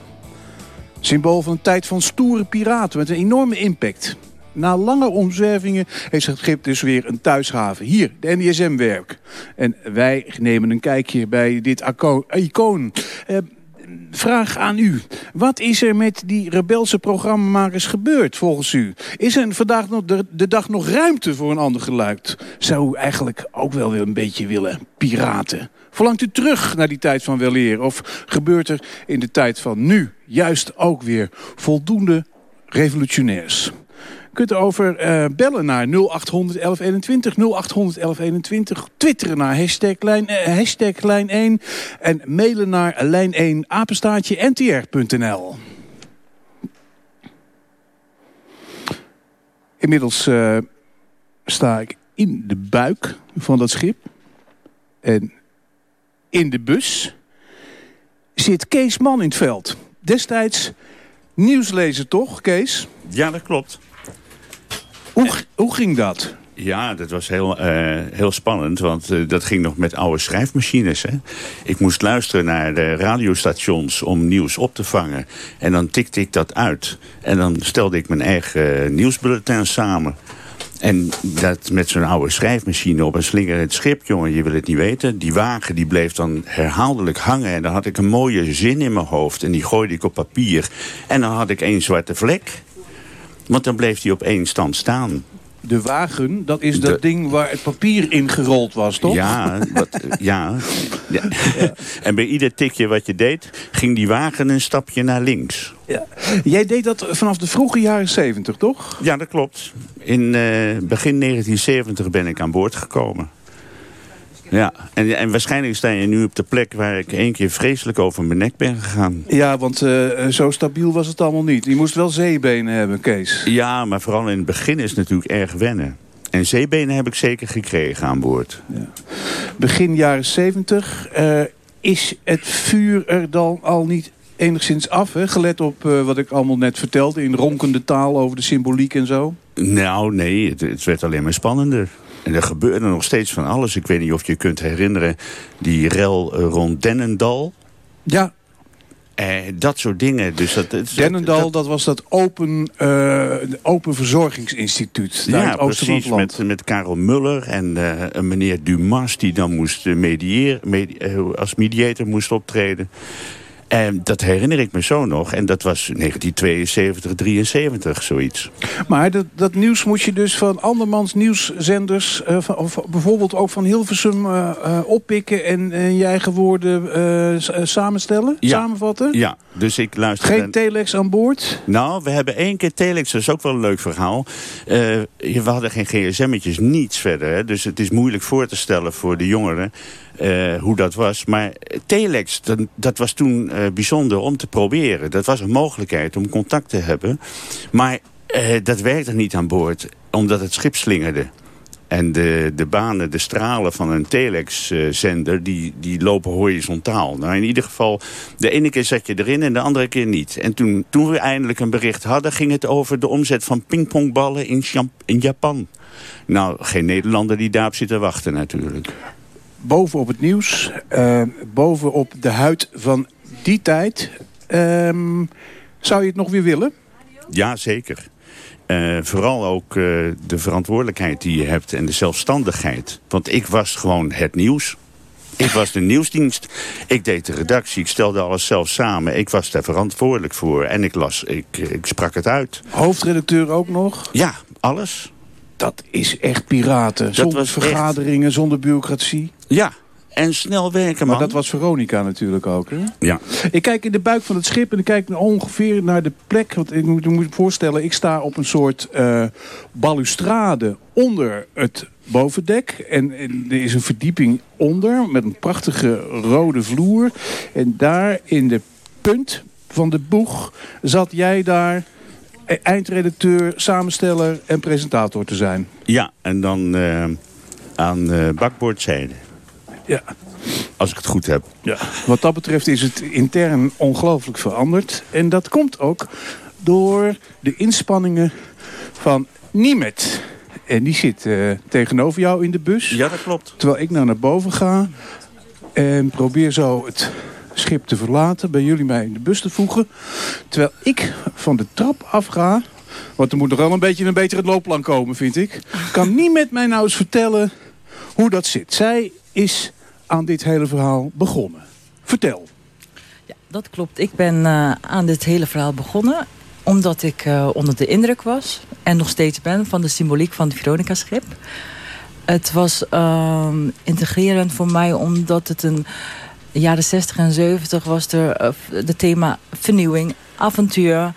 Symbool van een tijd van stoere piraten met een enorme impact. Na lange omzwervingen heeft het schip dus weer een thuishaven. Hier, de NDSM-werk. En wij nemen een kijkje bij dit icoon. Uh, vraag aan u. Wat is er met die rebelse programmamakers gebeurd volgens u? Is er vandaag nog de, de, dag nog ruimte voor een ander geluid? Zou u eigenlijk ook wel weer een beetje willen piraten? Verlangt u terug naar die tijd van weleer? Of gebeurt er in de tijd van nu juist ook weer voldoende revolutionairs? Kunt over uh, bellen naar 0800 1121, 0800 1121. Twitteren naar hashtag lijn, uh, hashtag lijn 1. En mailen naar lijn 1 apenstaatje. Inmiddels uh, sta ik in de buik van dat schip. En in de bus zit Kees Man in het veld. Destijds nieuwslezer toch, Kees? Ja, dat klopt. Hoe, ging dat? Ja, dat was heel, uh, heel spannend, want uh, dat ging nog met oude schrijfmachines. Hè? Ik moest luisteren naar de radiostations om nieuws op te vangen. En dan tikte ik dat uit. En dan stelde ik mijn eigen nieuwsbulletin samen. En dat met zo'n oude schrijfmachine op een slinger het schip, jongen, je wil het niet weten. Die wagen die bleef dan herhaaldelijk hangen. En dan had ik een mooie zin in mijn hoofd. En die gooide ik op papier. En dan had ik één zwarte vlek. Want dan bleef die op één stand staan. De wagen, dat is dat de... ding waar het papier in gerold was, toch? Ja, wat, ja. ja. En bij ieder tikje wat je deed, ging die wagen een stapje naar links. Ja. Jij deed dat vanaf de vroege jaren 70, toch? Ja, dat klopt. In uh, begin 1970 ben ik aan boord gekomen. Ja, en, en waarschijnlijk sta je nu op de plek waar ik één keer vreselijk over mijn nek ben gegaan. Ja, want uh, zo stabiel was het allemaal niet. Je moest wel zeebenen hebben, Kees. Ja, maar vooral in het begin is het natuurlijk erg wennen. En zeebenen heb ik zeker gekregen aan boord. Ja. Begin jaren zeventig. Uh, is het vuur er dan al niet enigszins af, hè? gelet op uh, wat ik allemaal net vertelde... in ronkende taal over de symboliek en zo? Nou, nee, het, het werd alleen maar spannender. En er gebeurde nog steeds van alles. Ik weet niet of je kunt herinneren die rel rond Dennendal. Ja. Eh, dat soort dingen. Dus dat, dat, Dennendal, dat, dat, was dat open, uh, open verzorgingsinstituut. Daar ja, precies. Met, met Karel Muller en uh, een meneer Dumas... die dan moest mediëren, medi als mediator moest optreden. En dat herinner ik me zo nog. En dat was 1972, 73, zoiets. Maar dat, dat nieuws moet je dus van andermans nieuwszenders... Uh, van, of bijvoorbeeld ook van Hilversum uh, uh, oppikken... en in je eigen woorden samenstellen, ja. samenvatten? Ja, dus ik luister... Geen telex aan boord? Nou, we hebben één keer telex, dat is ook wel een leuk verhaal. we hadden geen gsm'tjes, niets verder. Hè? Dus het is moeilijk voor te stellen voor de jongeren... Uh, hoe dat was. Maar telex, dat, dat was toen uh, bijzonder om te proberen. Dat was een mogelijkheid om contact te hebben. Maar uh, dat werkte niet aan boord, omdat het schip slingerde. En de, de banen, de stralen van een telexzender, die, die lopen horizontaal. Nou, in ieder geval, de ene keer zat je erin en de andere keer niet. En toen, toen we eindelijk een bericht hadden, ging het over de omzet van pingpongballen in, in Japan. Nou, geen Nederlander die daarop zit te wachten natuurlijk bovenop het nieuws, uh, bovenop de huid van die tijd. Um, zou je het nog weer willen? Ja, zeker. Uh, vooral ook uh, de verantwoordelijkheid die je hebt en de zelfstandigheid. Want ik was gewoon het nieuws. Ik was de nieuwsdienst. Ik deed de redactie. Ik stelde alles zelf samen. Ik was daar verantwoordelijk voor. En ik las, ik, ik sprak het uit. Hoofdredacteur ook nog? Ja, alles. Dat is echt piraten. Dat zonder vergaderingen, echt... zonder bureaucratie. Ja, en snel werken, man. Maar dat was Veronica natuurlijk ook, hè? Ja. Ik kijk in de buik van het schip en ik kijk ongeveer naar de plek. Want ik moet, me voorstellen, ik sta op een soort uh, balustrade onder het bovendek. En, en, er is een verdieping onder met een prachtige rode vloer. En daar in de punt van de boeg zat jij daar eindredacteur, samensteller en presentator te zijn. Ja, en dan uh, aan uh, bakboordzijde. Ja. Als ik het goed heb. Ja. Wat dat betreft is het intern ongelooflijk veranderd. En dat komt ook door de inspanningen van Niemet. En die zit uh, tegenover jou in de bus. Ja, dat klopt. Terwijl ik nou naar boven ga en probeer zo het schip te verlaten. Bij jullie mij in de bus te voegen. Terwijl ik van de trap afga. Want er moet nog wel een beetje een betere loopplan komen, vind ik. Kan niet met mij nou eens vertellen hoe dat zit. Zij is aan dit hele verhaal begonnen. Vertel. Ja, dat klopt. Ik ben uh, aan dit hele verhaal begonnen omdat ik uh, onder de indruk was en nog steeds ben van de symboliek van het Veronica-schip. Het was uh, integrerend voor mij omdat het een jaren 60 en 70 was er uh, de thema vernieuwing, avontuur,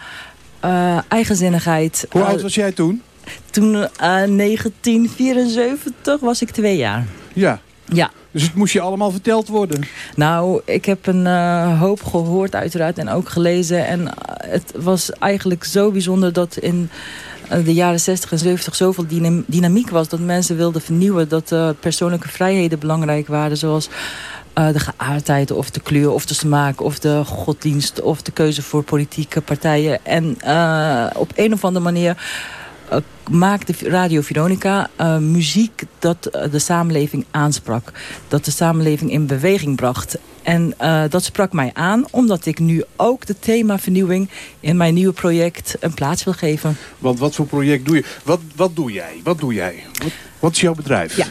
eigenzinnigheid. Hoe oud was jij toen? Toen, uh, 1974, was ik twee jaar. Ja. Ja. Dus het moest je allemaal verteld worden? Nou, ik heb een uh, hoop gehoord uiteraard en ook gelezen. En het was eigenlijk zo bijzonder dat in de jaren 60 en 70 zoveel dynamiek was... dat mensen wilden vernieuwen, dat uh, persoonlijke vrijheden belangrijk waren... zoals uh, de geaardheid of de kleur of de smaak of de godsdienst... of de keuze voor politieke partijen. En uh, op een of andere manier uh, maakte Radio Veronica uh, muziek dat uh, de samenleving aansprak. Dat de samenleving in beweging bracht. En dat sprak mij aan, omdat ik nu ook de thema vernieuwing in mijn nieuwe project een plaats wil geven. Want wat voor project doe je? Wat, wat doe jij? Wat doe jij? Wat, wat is jouw bedrijf? Ja.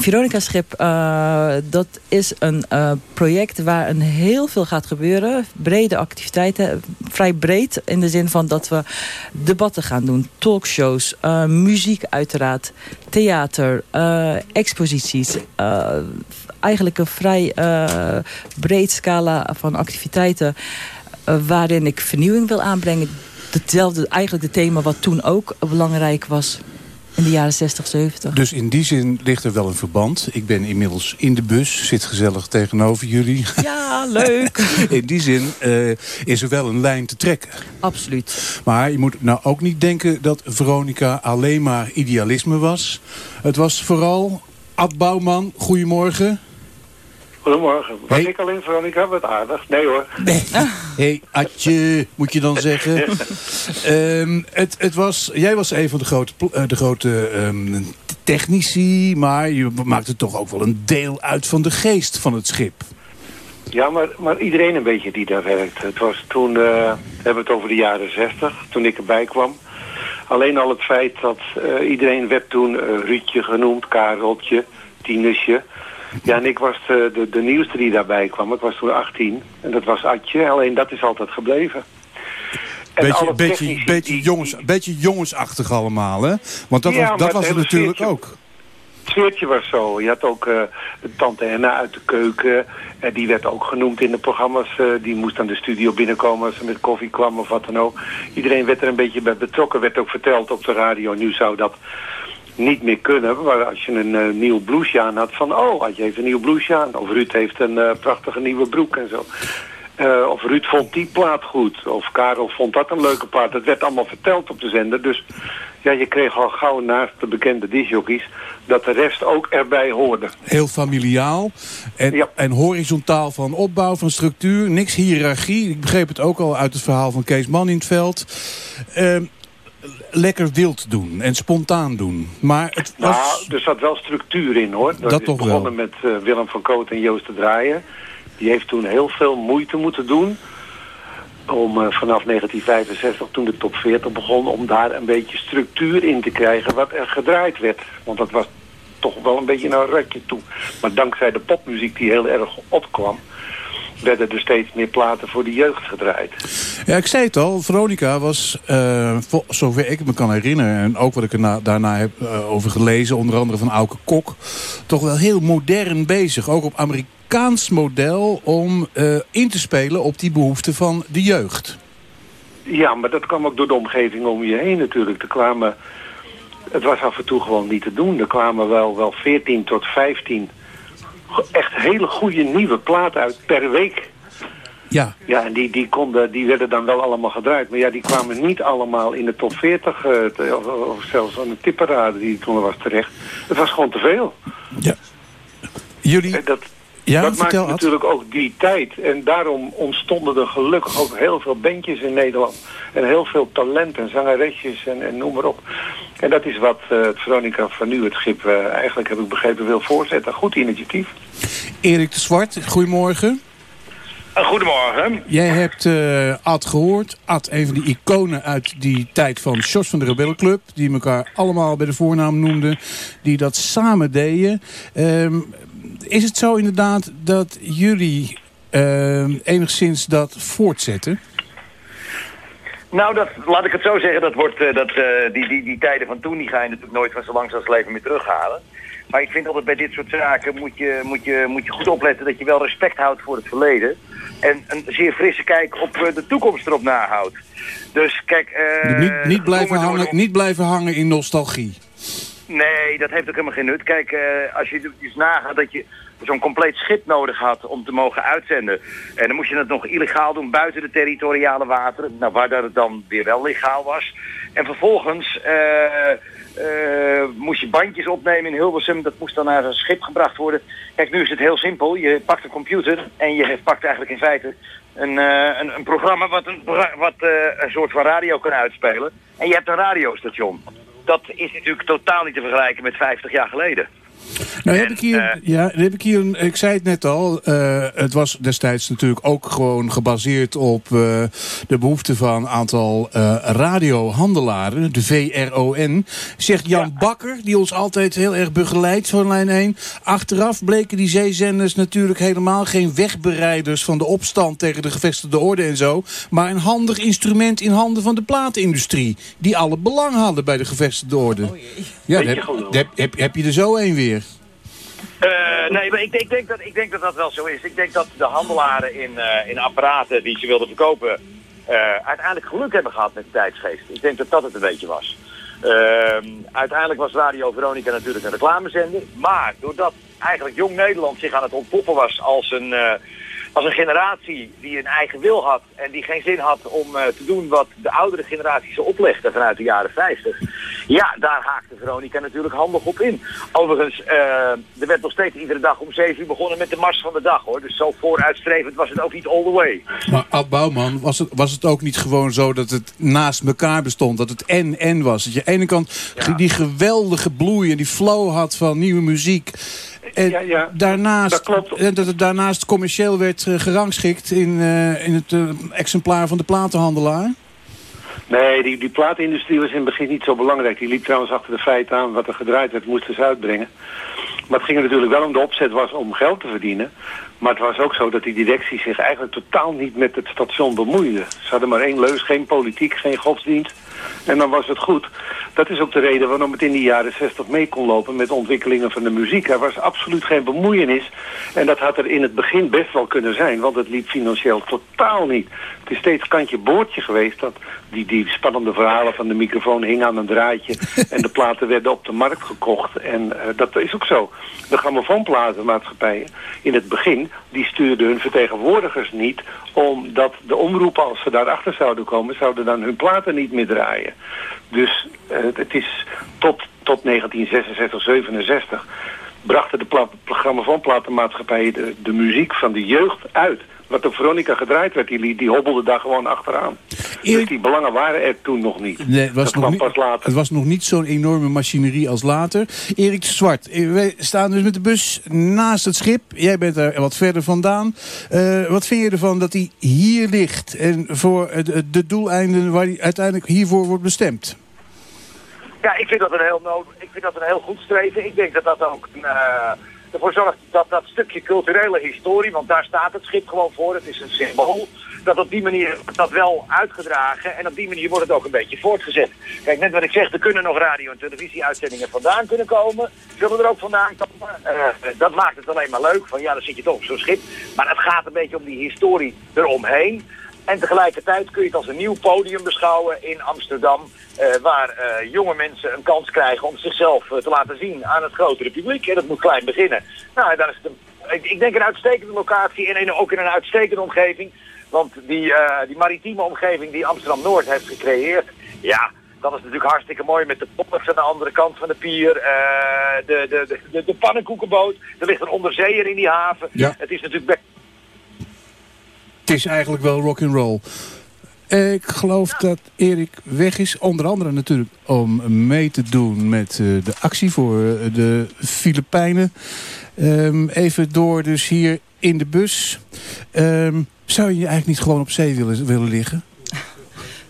Veronica Schip, uh, dat is een uh, project waar een heel veel gaat gebeuren. Brede activiteiten, vrij breed in de zin van dat we debatten gaan doen. Talkshows, uh, muziek uiteraard, theater, exposities. eigenlijk een vrij breed scala van activiteiten waarin ik vernieuwing wil aanbrengen. Hetzelfde, eigenlijk het thema wat toen ook belangrijk was in de jaren 60, 70. Dus in die zin ligt er wel een verband. Ik ben inmiddels in de bus, zit gezellig tegenover jullie. Ja, leuk. in die zin uh, is er wel een lijn te trekken. Absoluut. Maar je moet nou ook niet denken dat Veronica alleen maar idealisme was. Het was vooral... Ad Bouwman, goedemorgen. Goedemorgen. Was hey. ik alleen Veronica? Wat aardig. Nee hoor. Nee. hey, Adje, moet je dan zeggen. um, het, het was, jij was een van de grote, de grote um, technici, maar je maakte toch ook wel een deel uit van de geest van het schip. Ja, maar, maar iedereen een beetje die daar werkt. Het was toen, uh, we hebben het over de jaren zestig, toen ik erbij kwam. Alleen al het feit dat uh, iedereen werd toen uh, Ruudje genoemd, Kareltje, Tienesje. Ja, en ik was de, de, de, nieuwste die daarbij kwam. Ik was toen 18. En dat was Adje. Alleen dat is altijd gebleven. En beetje, beetje, beetje, die, jongens, beetje jongensachtig allemaal, hè? Want dat ja, was, dat was het natuurlijk sfeertje, ook. Het sfeertje was zo. Je had ook uh, tante Henna uit de keuken. En die werd ook genoemd in de programma's. Uh, die moest aan de studio binnenkomen als ze met koffie kwam of wat dan ook. Iedereen werd er een beetje bij betrokken. Werd ook verteld op de radio. Nu zou dat niet meer kunnen. Maar als je een uh, nieuw blouseje aan had van... oh, had je even een nieuw blouseje aan. Of Ruud heeft een uh, prachtige nieuwe broek en zo. Uh, of Ruud vond die plaat goed. Of Karel vond dat een leuke plaat. Dat werd allemaal verteld op de zender. Dus ja, je kreeg al gauw naast de bekende disjockeys... dat de rest ook erbij hoorde. Heel familiaal en, ja. en horizontaal van opbouw, van structuur. Niks hiërarchie. Ik begreep het ook al uit het verhaal van Kees Man in het veld. Uh, lekker wild doen en spontaan doen. Maar het was... Nou, er zat wel structuur in hoor. Dat, dat is toch begonnen wel. met uh, Willem van Koot en Joost de Draaier. Die heeft toen heel veel moeite moeten doen om uh, vanaf 1965, toen de top 40 begon, om daar een beetje structuur in te krijgen wat er gedraaid werd. Want dat was toch wel een beetje naar een rutje toe. Maar dankzij de popmuziek die heel erg opkwam, werden er steeds meer platen voor de jeugd gedraaid. Ja, ik zei het al, Veronica was, uh, zover ik me kan herinneren... en ook wat ik er daarna heb uh, over gelezen, onder andere van Auke Kok... toch wel heel modern bezig, ook op Amerikaans model... om uh, in te spelen op die behoeften van de jeugd. Ja, maar dat kwam ook door de omgeving om je heen natuurlijk. Er kwamen, het was af en toe gewoon niet te doen. Er kwamen wel, wel 14 tot 15 echt hele goede nieuwe platen uit per week. Ja. Ja, en die, die, konden, die werden dan wel allemaal gedraaid. Maar ja, die kwamen niet allemaal in de top 40, uh, te, of, of, zelfs aan de tipperade die toen was terecht. Het was gewoon te veel. Ja. Jullie... Dat, ja, dat maakte natuurlijk ook die tijd. En daarom ontstonden er gelukkig ook heel veel bandjes in Nederland. En heel veel talent en zangeresjes en, en noem maar op. En dat is wat uh, het Veronica van nu, het schip, uh, eigenlijk heb ik begrepen, wil voorzetten. Goed initiatief. Erik de Zwart, goedemorgen. Goedemorgen. Jij hebt uh, Ad gehoord. Ad, een van die iconen uit die tijd van Sjors van de Rebellenclub. Die elkaar allemaal bij de voornaam noemden. Die dat samen deden. Um, is het zo inderdaad dat jullie uh, enigszins dat voortzetten? Nou, dat, laat ik het zo zeggen. Dat wordt, uh, dat, uh, die, die, die tijden van toen die ga je natuurlijk nooit van zo lang als leven meer terughalen. Maar ik vind altijd bij dit soort zaken moet je, moet, je, moet je goed opletten dat je wel respect houdt voor het verleden. En een zeer frisse kijk op eh, de toekomst erop nahoudt. Dus kijk... eh, niet, niet, blijven door hangen, niet blijven hangen in nostalgie. Nee, dat heeft ook helemaal geen nut. Kijk, eh, als je dus nagaat dat je zo'n compleet schip nodig had om te mogen uitzenden. En dan moest je het nog illegaal doen buiten de territoriale wateren. Nou, waar dat het dan weer wel legaal was. En vervolgens eh, moest je bandjes opnemen in Hilversum. Dat moest dan naar een schip gebracht worden. Kijk, nu is het heel simpel. Je pakt een computer en je pakt eigenlijk in feite een, eh, een, een programma wat, een, wat een soort van radio kan uitspelen. En je hebt een radiostation. Dat is natuurlijk totaal niet te vergelijken met 50 jaar geleden. Nou heb ik hier, ja, dan heb ik hier een, ik zei het net al, eh, het was destijds natuurlijk ook gewoon gebaseerd op eh, de behoefte van een aantal eh, radiohandelaren, de VRON. Zegt Jan Bakker, die ons altijd heel erg begeleidt van lijn 1. Achteraf bleken die zeezenders natuurlijk helemaal geen wegbereiders van de opstand tegen de gevestigde orde en zo, maar een handig instrument in handen van de platenindustrie, die alle belang hadden bij de gevestigde orde. ja, Beetje heb, heb, heb, heb je er zo een weer? Eh, nee, maar ik, ik, denk dat, ik denk dat dat wel zo is. Ik denk dat de handelaren in, eh, in apparaten die ze wilden verkopen... eh, uiteindelijk geluk hebben gehad met de tijdsgeest. Ik denk dat dat het een beetje was. Ehm, uiteindelijk was Radio Veronica natuurlijk een reclamezender. Maar doordat eigenlijk Jong Nederland zich aan het ontpoppen was als een, als een generatie die een eigen wil had... en die geen zin had om eh, te doen wat de oudere generatie ze oplegde vanuit de jaren 50... Ja, daar haakte Veronica natuurlijk handig op in. Overigens, eh, er werd nog steeds iedere dag om 7 uur begonnen met de mars van de dag hoor. Dus zo vooruitstrevend was het ook niet all the way. Maar Ad Bouwman, was het, was het ook niet gewoon zo dat het naast elkaar bestond? Dat het en-en was? Dat je aan de ene kant die geweldige bloei en die flow had van nieuwe muziek. En daarnaast, en dat het daarnaast commercieel werd eh, gerangschikt in, eh, in het eh, exemplaar van de platenhandelaar? Nee, die, die plaatindustrie was in het begin niet zo belangrijk. Die liep trouwens achter de feiten aan. Wat er gedraaid werd, moesten ze uitbrengen. Maar het ging er natuurlijk wel om de opzet was om geld te verdienen. Maar het was ook zo dat die directie zich eigenlijk totaal niet met het station bemoeide. Ze hadden maar één leus, geen politiek, geen godsdienst. En dan was het goed. Dat is ook de reden waarom het in de jaren 60 mee kon lopen met de ontwikkelingen van de muziek. Er was absoluut geen bemoeienis. En dat had er in het begin best wel kunnen zijn, want het liep financieel totaal niet. Het is steeds kantje boordje geweest dat die, die spannende verhalen van de microfoon hing aan een draadje. en de platen werden op de markt gekocht. En eh, dat is ook zo. De grammofoonplatenmaatschappijen in het begin, die stuurden hun vertegenwoordigers niet omdat de omroepen, als ze daarachter zouden komen, zouden dan hun platen niet meer draaien. Dus eh, het is tot, tot 1966, 67 brachten de grammofoonplatenmaatschappijen de, de muziek van de jeugd uit. Wat op Veronica gedraaid werd, die, die hobbelde daar gewoon achteraan. Dus die belangen waren er toen nog niet. Nee, het was, dat nog kwam niet, pas later. het was nog niet zo'n enorme machinerie als later. Erik Zwart, eh, wij staan dus met de bus naast het schip. Jij bent er wat verder vandaan. Eh, wat vind je ervan dat hij hier ligt en voor de, de doeleinden waar hij uiteindelijk hiervoor wordt bestemd? Ja, ik vind dat een heel, nood, ik vind dat een heel goed streven. Ik denk dat dat ook eh, ervoor zorgt dat dat stukje culturele historie, want daar staat het schip gewoon voor, het is een symbool, dat op die manier dat wel uitgedragen en op die manier wordt het ook een beetje voortgezet. Kijk, net wat ik zeg, er kunnen nog radio- en televisieuitzendingen vandaan kunnen komen, zullen er ook vandaan komen. Eh, dat maakt het alleen maar leuk, van ja, dan zit je toch op zo'n schip. Maar het gaat een beetje om die historie eromheen. En tegelijkertijd kun je het als een nieuw podium beschouwen in Amsterdam, eh, waar eh, jonge mensen een kans krijgen om zichzelf eh, te laten zien aan het grotere publiek. En dat moet klein beginnen. Nou, en dan is het een, ik, denk een uitstekende locatie en ook in een uitstekende omgeving. Want die, die maritieme omgeving die Amsterdam-Noord heeft gecreëerd, ja, dat is natuurlijk hartstikke mooi met de poppers aan de andere kant van de pier, de, de, de, de, pannenkoekenboot. Er ligt een onderzeeër in die haven. Ja. Het is natuurlijk Het is eigenlijk wel rock and roll. Ik geloof dat Erik weg is, onder andere natuurlijk om mee te doen met eh, de actie voor eh, de Filipijnen. Ehm, even door dus hier in de bus. Ehm, zou je eigenlijk niet gewoon op zee willen, willen liggen?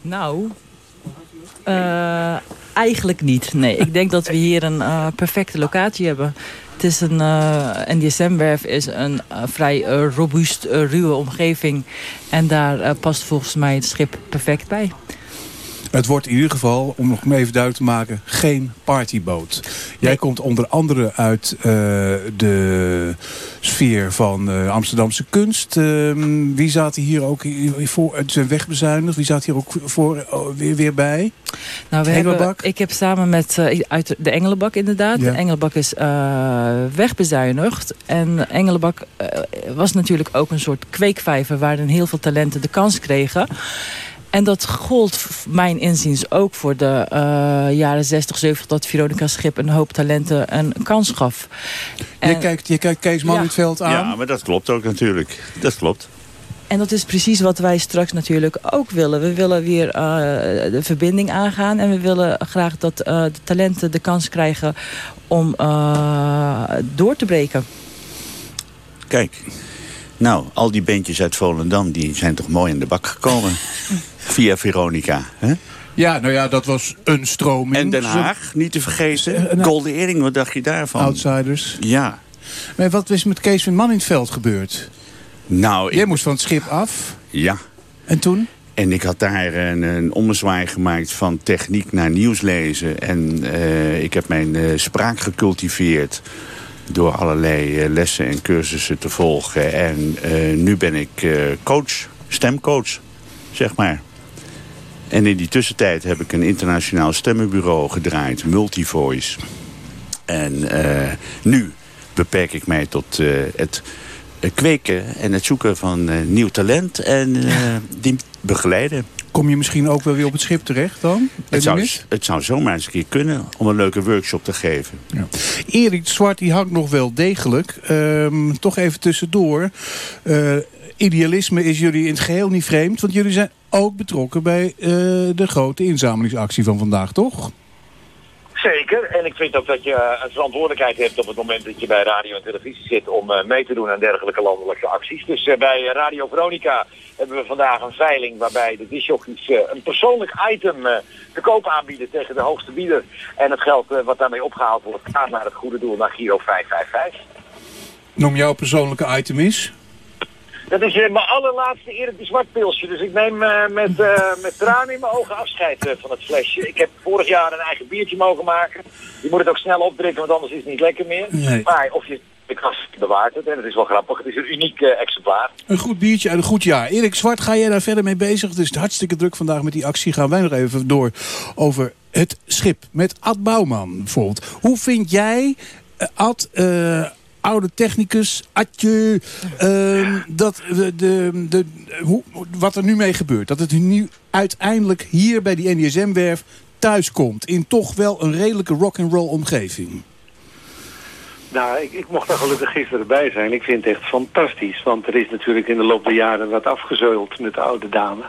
Nou, eh, eigenlijk niet. Nee, ik denk dat we hier een perfecte locatie hebben. Het is een, eh NDSM-werf is een eh, vrij eh, robuust, ruwe omgeving. En daar past volgens mij het schip perfect bij. Het wordt in ieder geval, om nog even duidelijk te maken, geen partyboot. Jij komt onder andere uit uh, de sfeer van uh, Amsterdamse kunst. Uh, wie zat hier ook voor? Het zijn wegbezuinigd. Wie zat hier ook voor weer, weer bij? Nou, we hebben, ik heb samen met uit de Engelenbak inderdaad. Ja. De Engelenbak is wegbezuinigd. En Engelenbak was natuurlijk ook een soort kweekvijver... waarin heel veel talenten de kans kregen. En dat gold mijn inziens ook voor de uh, jaren 60, 70... dat Veronica Schip een hoop talenten een kans gaf. Je, kijkt, je kijkt Kees Manningsveld ja. aan. Ja, maar dat klopt ook natuurlijk. Dat klopt. En dat is precies wat wij straks natuurlijk ook willen. We willen weer uh, de verbinding aangaan. En we willen graag dat uh, de talenten de kans krijgen om door te breken. Kijk, nou, al die bandjes uit Volendam... die zijn toch mooi in de bak gekomen. Via Veronica, hè? Ja, nou ja, dat was een stroming. En Den Haag, niet te vergeten. Uh, Golden Earring, wat dacht je daarvan? Outsiders. Ja. Maar wat is met Kees van Man in het veld gebeurd? Nou, Jij moest van het schip af. Ja. En toen? En ik had daar een, een ommezwaai gemaakt van techniek naar nieuws lezen. En uh, ik heb mijn uh, spraak gecultiveerd door allerlei uh, lessen en cursussen te volgen. En nu ben ik coach, stemcoach, zeg maar. En in die tussentijd heb ik een internationaal stemmenbureau gedraaid, Multivoice. En uh, nu beperk ik mij tot uh, het kweken en het zoeken van uh, nieuw talent en die begeleiden. Kom je misschien ook wel weer op het schip terecht dan? Het zou, het zou zomaar eens een keer kunnen om een leuke workshop te geven. Ja. Erik Zwart die hangt nog wel degelijk. Um, toch even tussendoor. Idealisme is jullie in het geheel niet vreemd. Want jullie zijn ook betrokken bij uh, de grote inzamelingsactie van vandaag, toch? Zeker. En ik vind ook dat je een verantwoordelijkheid hebt op het moment dat je bij radio en televisie zit om uh, mee te doen aan dergelijke landelijke acties. Dus bij Radio Veronica hebben we vandaag een veiling waarbij de disjockeys een persoonlijk item te koop aanbieden tegen de hoogste bieder. En het geld wat daarmee opgehaald wordt gaat naar het goede doel, naar Giro 555. Noem jouw persoonlijke item eens? Dat is mijn allerlaatste Erik de Zwartpilsje. Dus ik neem uh, met, uh, met tranen in mijn ogen afscheid uh, van het flesje. Ik heb vorig jaar een eigen biertje mogen maken. Je moet het ook snel opdrinken, want anders is het niet lekker meer. Nee. Maar of je de kast bewaart het. En het is wel grappig. Het is een uniek exemplaar. Een goed biertje uit een goed jaar. Erik Zwart, ga jij daar verder mee bezig? Het is hartstikke druk vandaag met die actie. Gaan wij nog even door over het schip. Met Ad Bouwman bijvoorbeeld. Hoe vind jij, Ad oude technicus, Atje, uh, dat de, de, de, hoe, wat er nu mee gebeurt. Dat het nu uiteindelijk hier bij die NDSM-werf thuis komt. In toch wel een redelijke rock'n'roll omgeving. Nou, ik, ik, mocht daar gelukkig gisteren bij zijn. Ik vind het echt fantastisch. Want er is natuurlijk in de loop der jaren wat afgezeuld met de oude dame.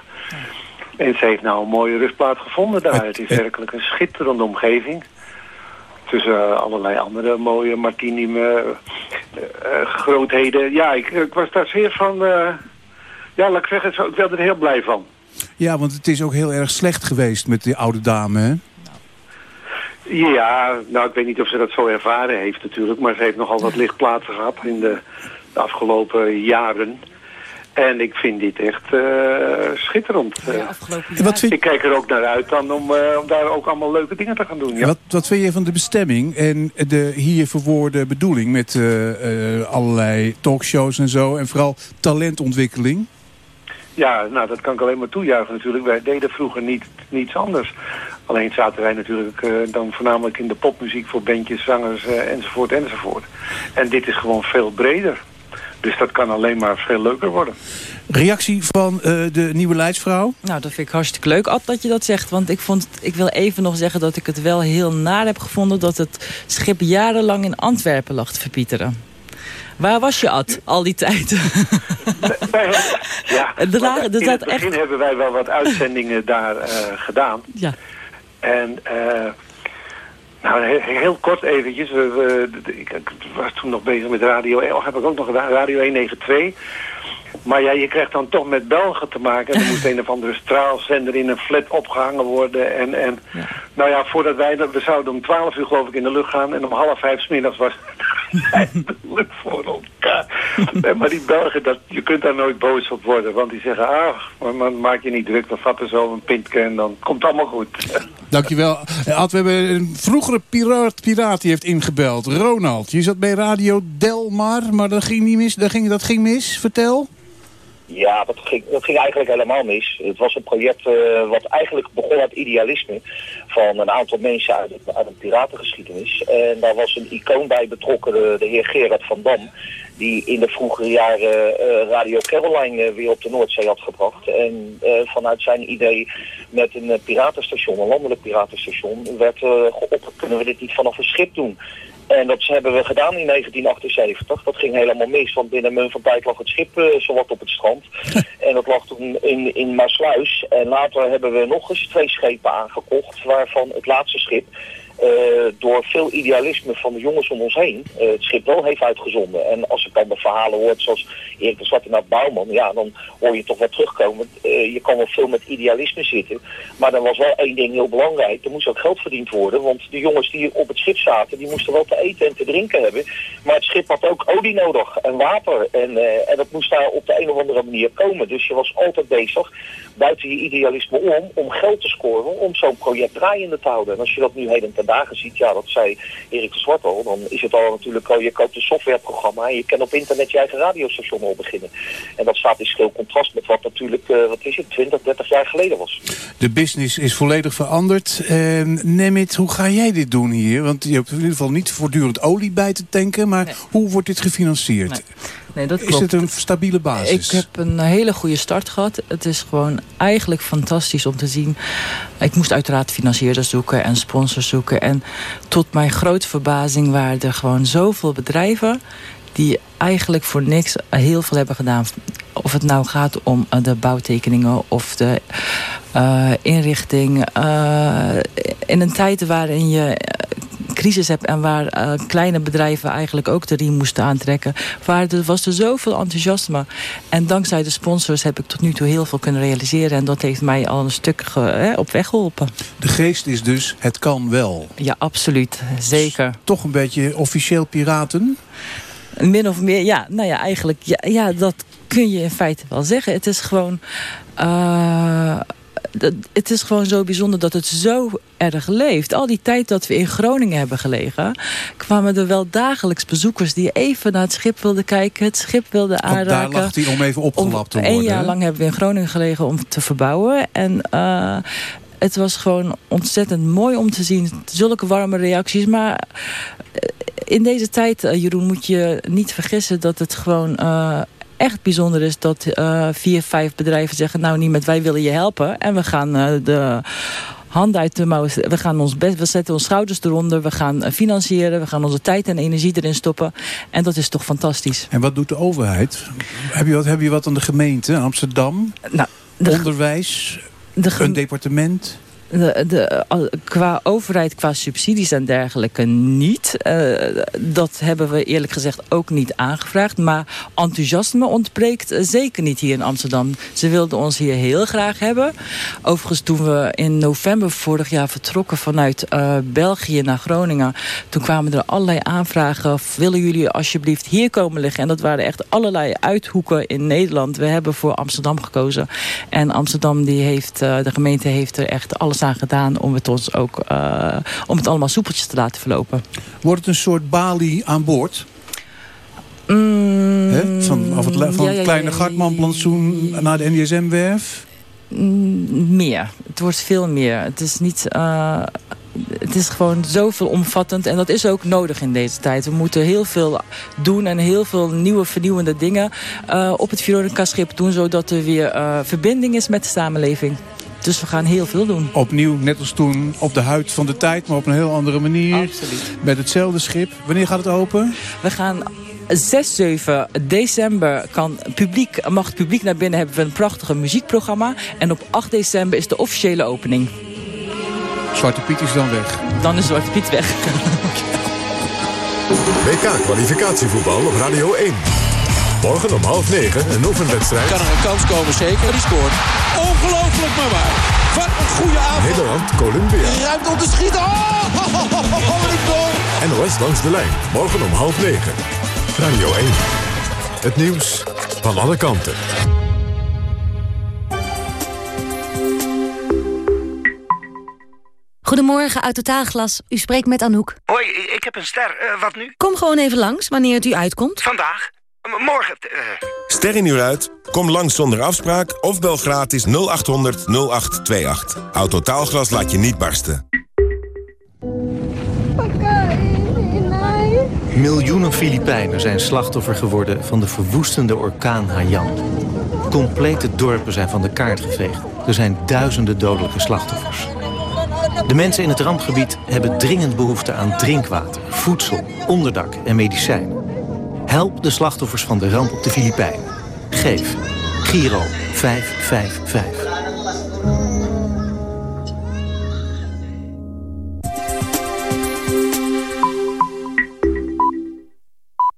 En ze heeft nou een mooie rustplaats gevonden daar. Het is werkelijk een schitterende omgeving tussen allerlei andere mooie martini uh, grootheden. Ja, ik, ik, was daar zeer van... Uh, ja, laat ik zeggen, ik werd er heel blij van. Ja, want het is ook heel erg slecht geweest met die oude dame, hè? Ja, nou, ik weet niet of ze dat zo ervaren heeft natuurlijk. Maar ze heeft nogal wat lichtplaatsen gehad in de, de afgelopen jaren. En ik vind dit echt uh, schitterend. Ja, wat vind... Ik kijk er ook naar uit dan om, uh, om daar ook allemaal leuke dingen te gaan doen. Ja. Wat, wat vind je van de bestemming en de hier verwoorde bedoeling met uh, allerlei talkshows en zo en vooral talentontwikkeling? Ja, nou dat kan ik alleen maar toejuichen natuurlijk. Wij deden vroeger niet, niets anders. Alleen zaten wij natuurlijk dan voornamelijk in de popmuziek voor bandjes, zangers enzovoort enzovoort. En dit is gewoon veel breder. Dus dat kan alleen maar veel leuker worden. Reactie van uh, de nieuwe leidsvrouw? Nou, dat vind ik hartstikke leuk, Ad, dat je dat zegt. Want ik, vond, ik wil even nog zeggen dat ik het wel heel naar heb gevonden... dat het schip jarenlang in Antwerpen lag te verpieteren. Waar was je, Ad, al die tijd? ja, de in het begin echt... hebben wij wel wat uitzendingen daar uh, gedaan. Ja. En... Uh, nou, heel, kort eventjes. We, we, ik, ik, was toen nog bezig met radio... Oh, heb ik ook nog gedaan, Radio 192. Maar ja, je krijgt dan toch met Belgen te maken. Er moest een of andere straalzender in een flat opgehangen worden. En, en ja. nou ja, voordat wij... We zouden om 12 uur geloof ik in de lucht gaan. En om half vijf smiddags was het voor elkaar. Ja, nee, maar die Belgen, dat, je kunt daar nooit boos op worden. Want die zeggen, ah, maar, maar maak je niet druk. We vatten zo een pintje en dan komt het allemaal goed. Dankjewel. Eh, Ad, we hebben een vroegere piraat, piraat die heeft ingebeld. Ronald, je zat bij Radio Delmar, maar dat ging, niet mis, dat ging, dat ging mis. Vertel. Ja, dat ging, dat ging eigenlijk helemaal mis. Het was een project eh, wat eigenlijk begon uit idealisme van een aantal mensen uit, het, uit een piratengeschiedenis. En daar was een icoon bij betrokken, de, de heer Gerard van Dam, die in de vroegere jaren eh, Radio Caroline uh, weer op de Noordzee had gebracht. En vanuit zijn idee met een piratenstation, een landelijk piratenstation, werd geopperd, kunnen we dit niet vanaf een schip doen? En dat hebben we gedaan in 1978. Dat ging helemaal mis, want binnen mun van tijd lag het schip uh, zowat op het strand. en dat lag toen in, in Maasluis. En later hebben we nog eens twee schepen aangekocht, waarvan het laatste schip door veel idealisme van de jongens om ons heen uh, het schip wel heeft uitgezonden. En als ik dan de verhalen hoort zoals Erik de Zwarte naar Bouwman, ja, dan hoor je toch wel terugkomen. Uh, je kan wel veel met idealisme zitten, maar dan was wel één ding heel belangrijk. Er moest ook geld verdiend worden, want de jongens die op het schip zaten, die moesten wel te eten en te drinken hebben. Maar het schip had ook olie nodig en water en, en dat moest daar op de een of andere manier komen. Dus je was altijd bezig, buiten je idealisme om, om geld te scoren, om zo'n project draaiende te houden. En als je dat nu heden ten dagen ziet, ja, dat zei Erik de Zwart al, dan is het al natuurlijk al, je koopt een softwareprogramma en je kan op internet je eigen radiostation al beginnen. En dat staat in schil contrast met wat natuurlijk, uh, wat is het, 20, 30 jaar geleden was. De business is volledig veranderd. Uh, Nemit, hoe ga jij dit doen hier? Want je hebt in ieder geval niet voortdurend olie bij te tanken, maar nee. hoe wordt dit gefinancierd? Nee. Nee, dat is het een stabiele basis? Ik heb een hele goede start gehad. Het is gewoon eigenlijk fantastisch om te zien. Ik moest uiteraard financierders zoeken en sponsors zoeken. En tot mijn grote verbazing waren er gewoon zoveel bedrijven... die eigenlijk voor niks heel veel hebben gedaan. Of het nou gaat om de bouwtekeningen of de uh, inrichting. Uh, in een tijd waarin je crisis hebt en waar uh, kleine bedrijven eigenlijk ook de riem moesten aantrekken, waar er, was er zoveel enthousiasme. En dankzij de sponsors heb ik tot nu toe heel veel kunnen realiseren. En dat heeft mij al een stuk ge, hè, op weg geholpen. De geest is dus, het kan wel. Ja, absoluut. Zeker. Toch een beetje officieel piraten? Min of meer, ja. Nou ja, eigenlijk, ja, ja dat kun je in feite wel zeggen. Het is gewoon... Uh, het is gewoon zo bijzonder dat het zo erg leeft. Al die tijd dat we in Groningen hebben gelegen... kwamen er wel dagelijks bezoekers die even naar het schip wilden kijken... het schip wilden aanraken. daar lag hij om even opgelapt te worden. Een jaar lang hebben we in Groningen gelegen om te verbouwen. En... Uh, het was gewoon ontzettend mooi om te zien. Zulke warme reacties. Maar in deze tijd, Jeroen, moet je niet vergissen dat het gewoon... Uh, echt bijzonder is dat uh, vier, vijf bedrijven zeggen... nou niet met wij willen je helpen. En we gaan uh, de handen uit de mouwen. We gaan ons best, we zetten onze schouders eronder. We gaan financieren. We gaan onze tijd en energie erin stoppen. En dat is toch fantastisch. En wat doet de overheid? Heb je wat, heb je wat aan de gemeente Amsterdam? Nou, Onderwijs? De een departement? De, de, qua overheid, qua subsidies en dergelijke niet. Uh, dat hebben we eerlijk gezegd ook niet aangevraagd. Maar enthousiasme ontbreekt zeker niet hier in Amsterdam. Ze wilden ons hier heel graag hebben. Overigens toen we in november vorig jaar vertrokken vanuit uh, België naar Groningen. Toen kwamen er allerlei aanvragen. Willen jullie alsjeblieft hier komen liggen? En dat waren echt allerlei uithoeken in Nederland. We hebben voor Amsterdam gekozen. En Amsterdam die heeft, de gemeente heeft er echt alles aan gedaan om het ons ook uh, om het allemaal soepeltjes te laten verlopen. Wordt het een soort balie aan boord? Mm, He? Van, of het, van ja, ja, het kleine ja, Gartman-plantsoen naar de NDSM-werf? Mm, meer. Het wordt veel meer. Het is niet... Uh, het is gewoon zoveel omvattend. En dat is ook nodig in deze tijd. We moeten heel veel doen en heel veel nieuwe vernieuwende dingen uh, op het Veronica-schip doen. Zodat er weer uh, verbinding is met de samenleving. Dus we gaan heel veel doen. Opnieuw, net als toen, op de huid van de tijd, maar op een heel andere manier. Absoluut. Met hetzelfde schip. Wanneer gaat het open? We gaan 6, 7 december kan publiek, mag het publiek naar binnen. Hebben we een prachtige muziekprogramma. En op 8 december is de officiële opening. Zwarte Piet is dan weg. Dan is Zwarte Piet weg. WK-kwalificatievoetbal op Radio 1. Morgen om half negen een oefenwedstrijd. Kan er een kans komen, zeker. Die scoort. Ongelooflijk maar waar. Wat een goede avond. Nederland, Colombia. Ruimt om te schieten. Oh, oh, oh, oh, oh, oh NOS langs de lijn. Morgen om half negen. Radio 1. Het nieuws van alle kanten. Goedemorgen, uit Totaalglas. U spreekt met Anouk. Hoi, ik heb een ster. Eh, wat nu? Kom gewoon even langs, wanneer het u uitkomt. Vandaag? Morgen? eh. Ster in uur uit? Kom langs zonder afspraak of bel gratis 0800 0828. Autotaalglas laat je niet barsten. Miljoenen Filipijnen zijn slachtoffer geworden van de verwoestende orkaan Haiyan. Complete dorpen zijn van de kaart geveegd. Er zijn duizenden dodelijke slachtoffers. De mensen in het rampgebied hebben dringend behoefte aan drinkwater, voedsel, onderdak en medicijn. Help de slachtoffers van de ramp op de Filipijnen. Geef. Giro 555.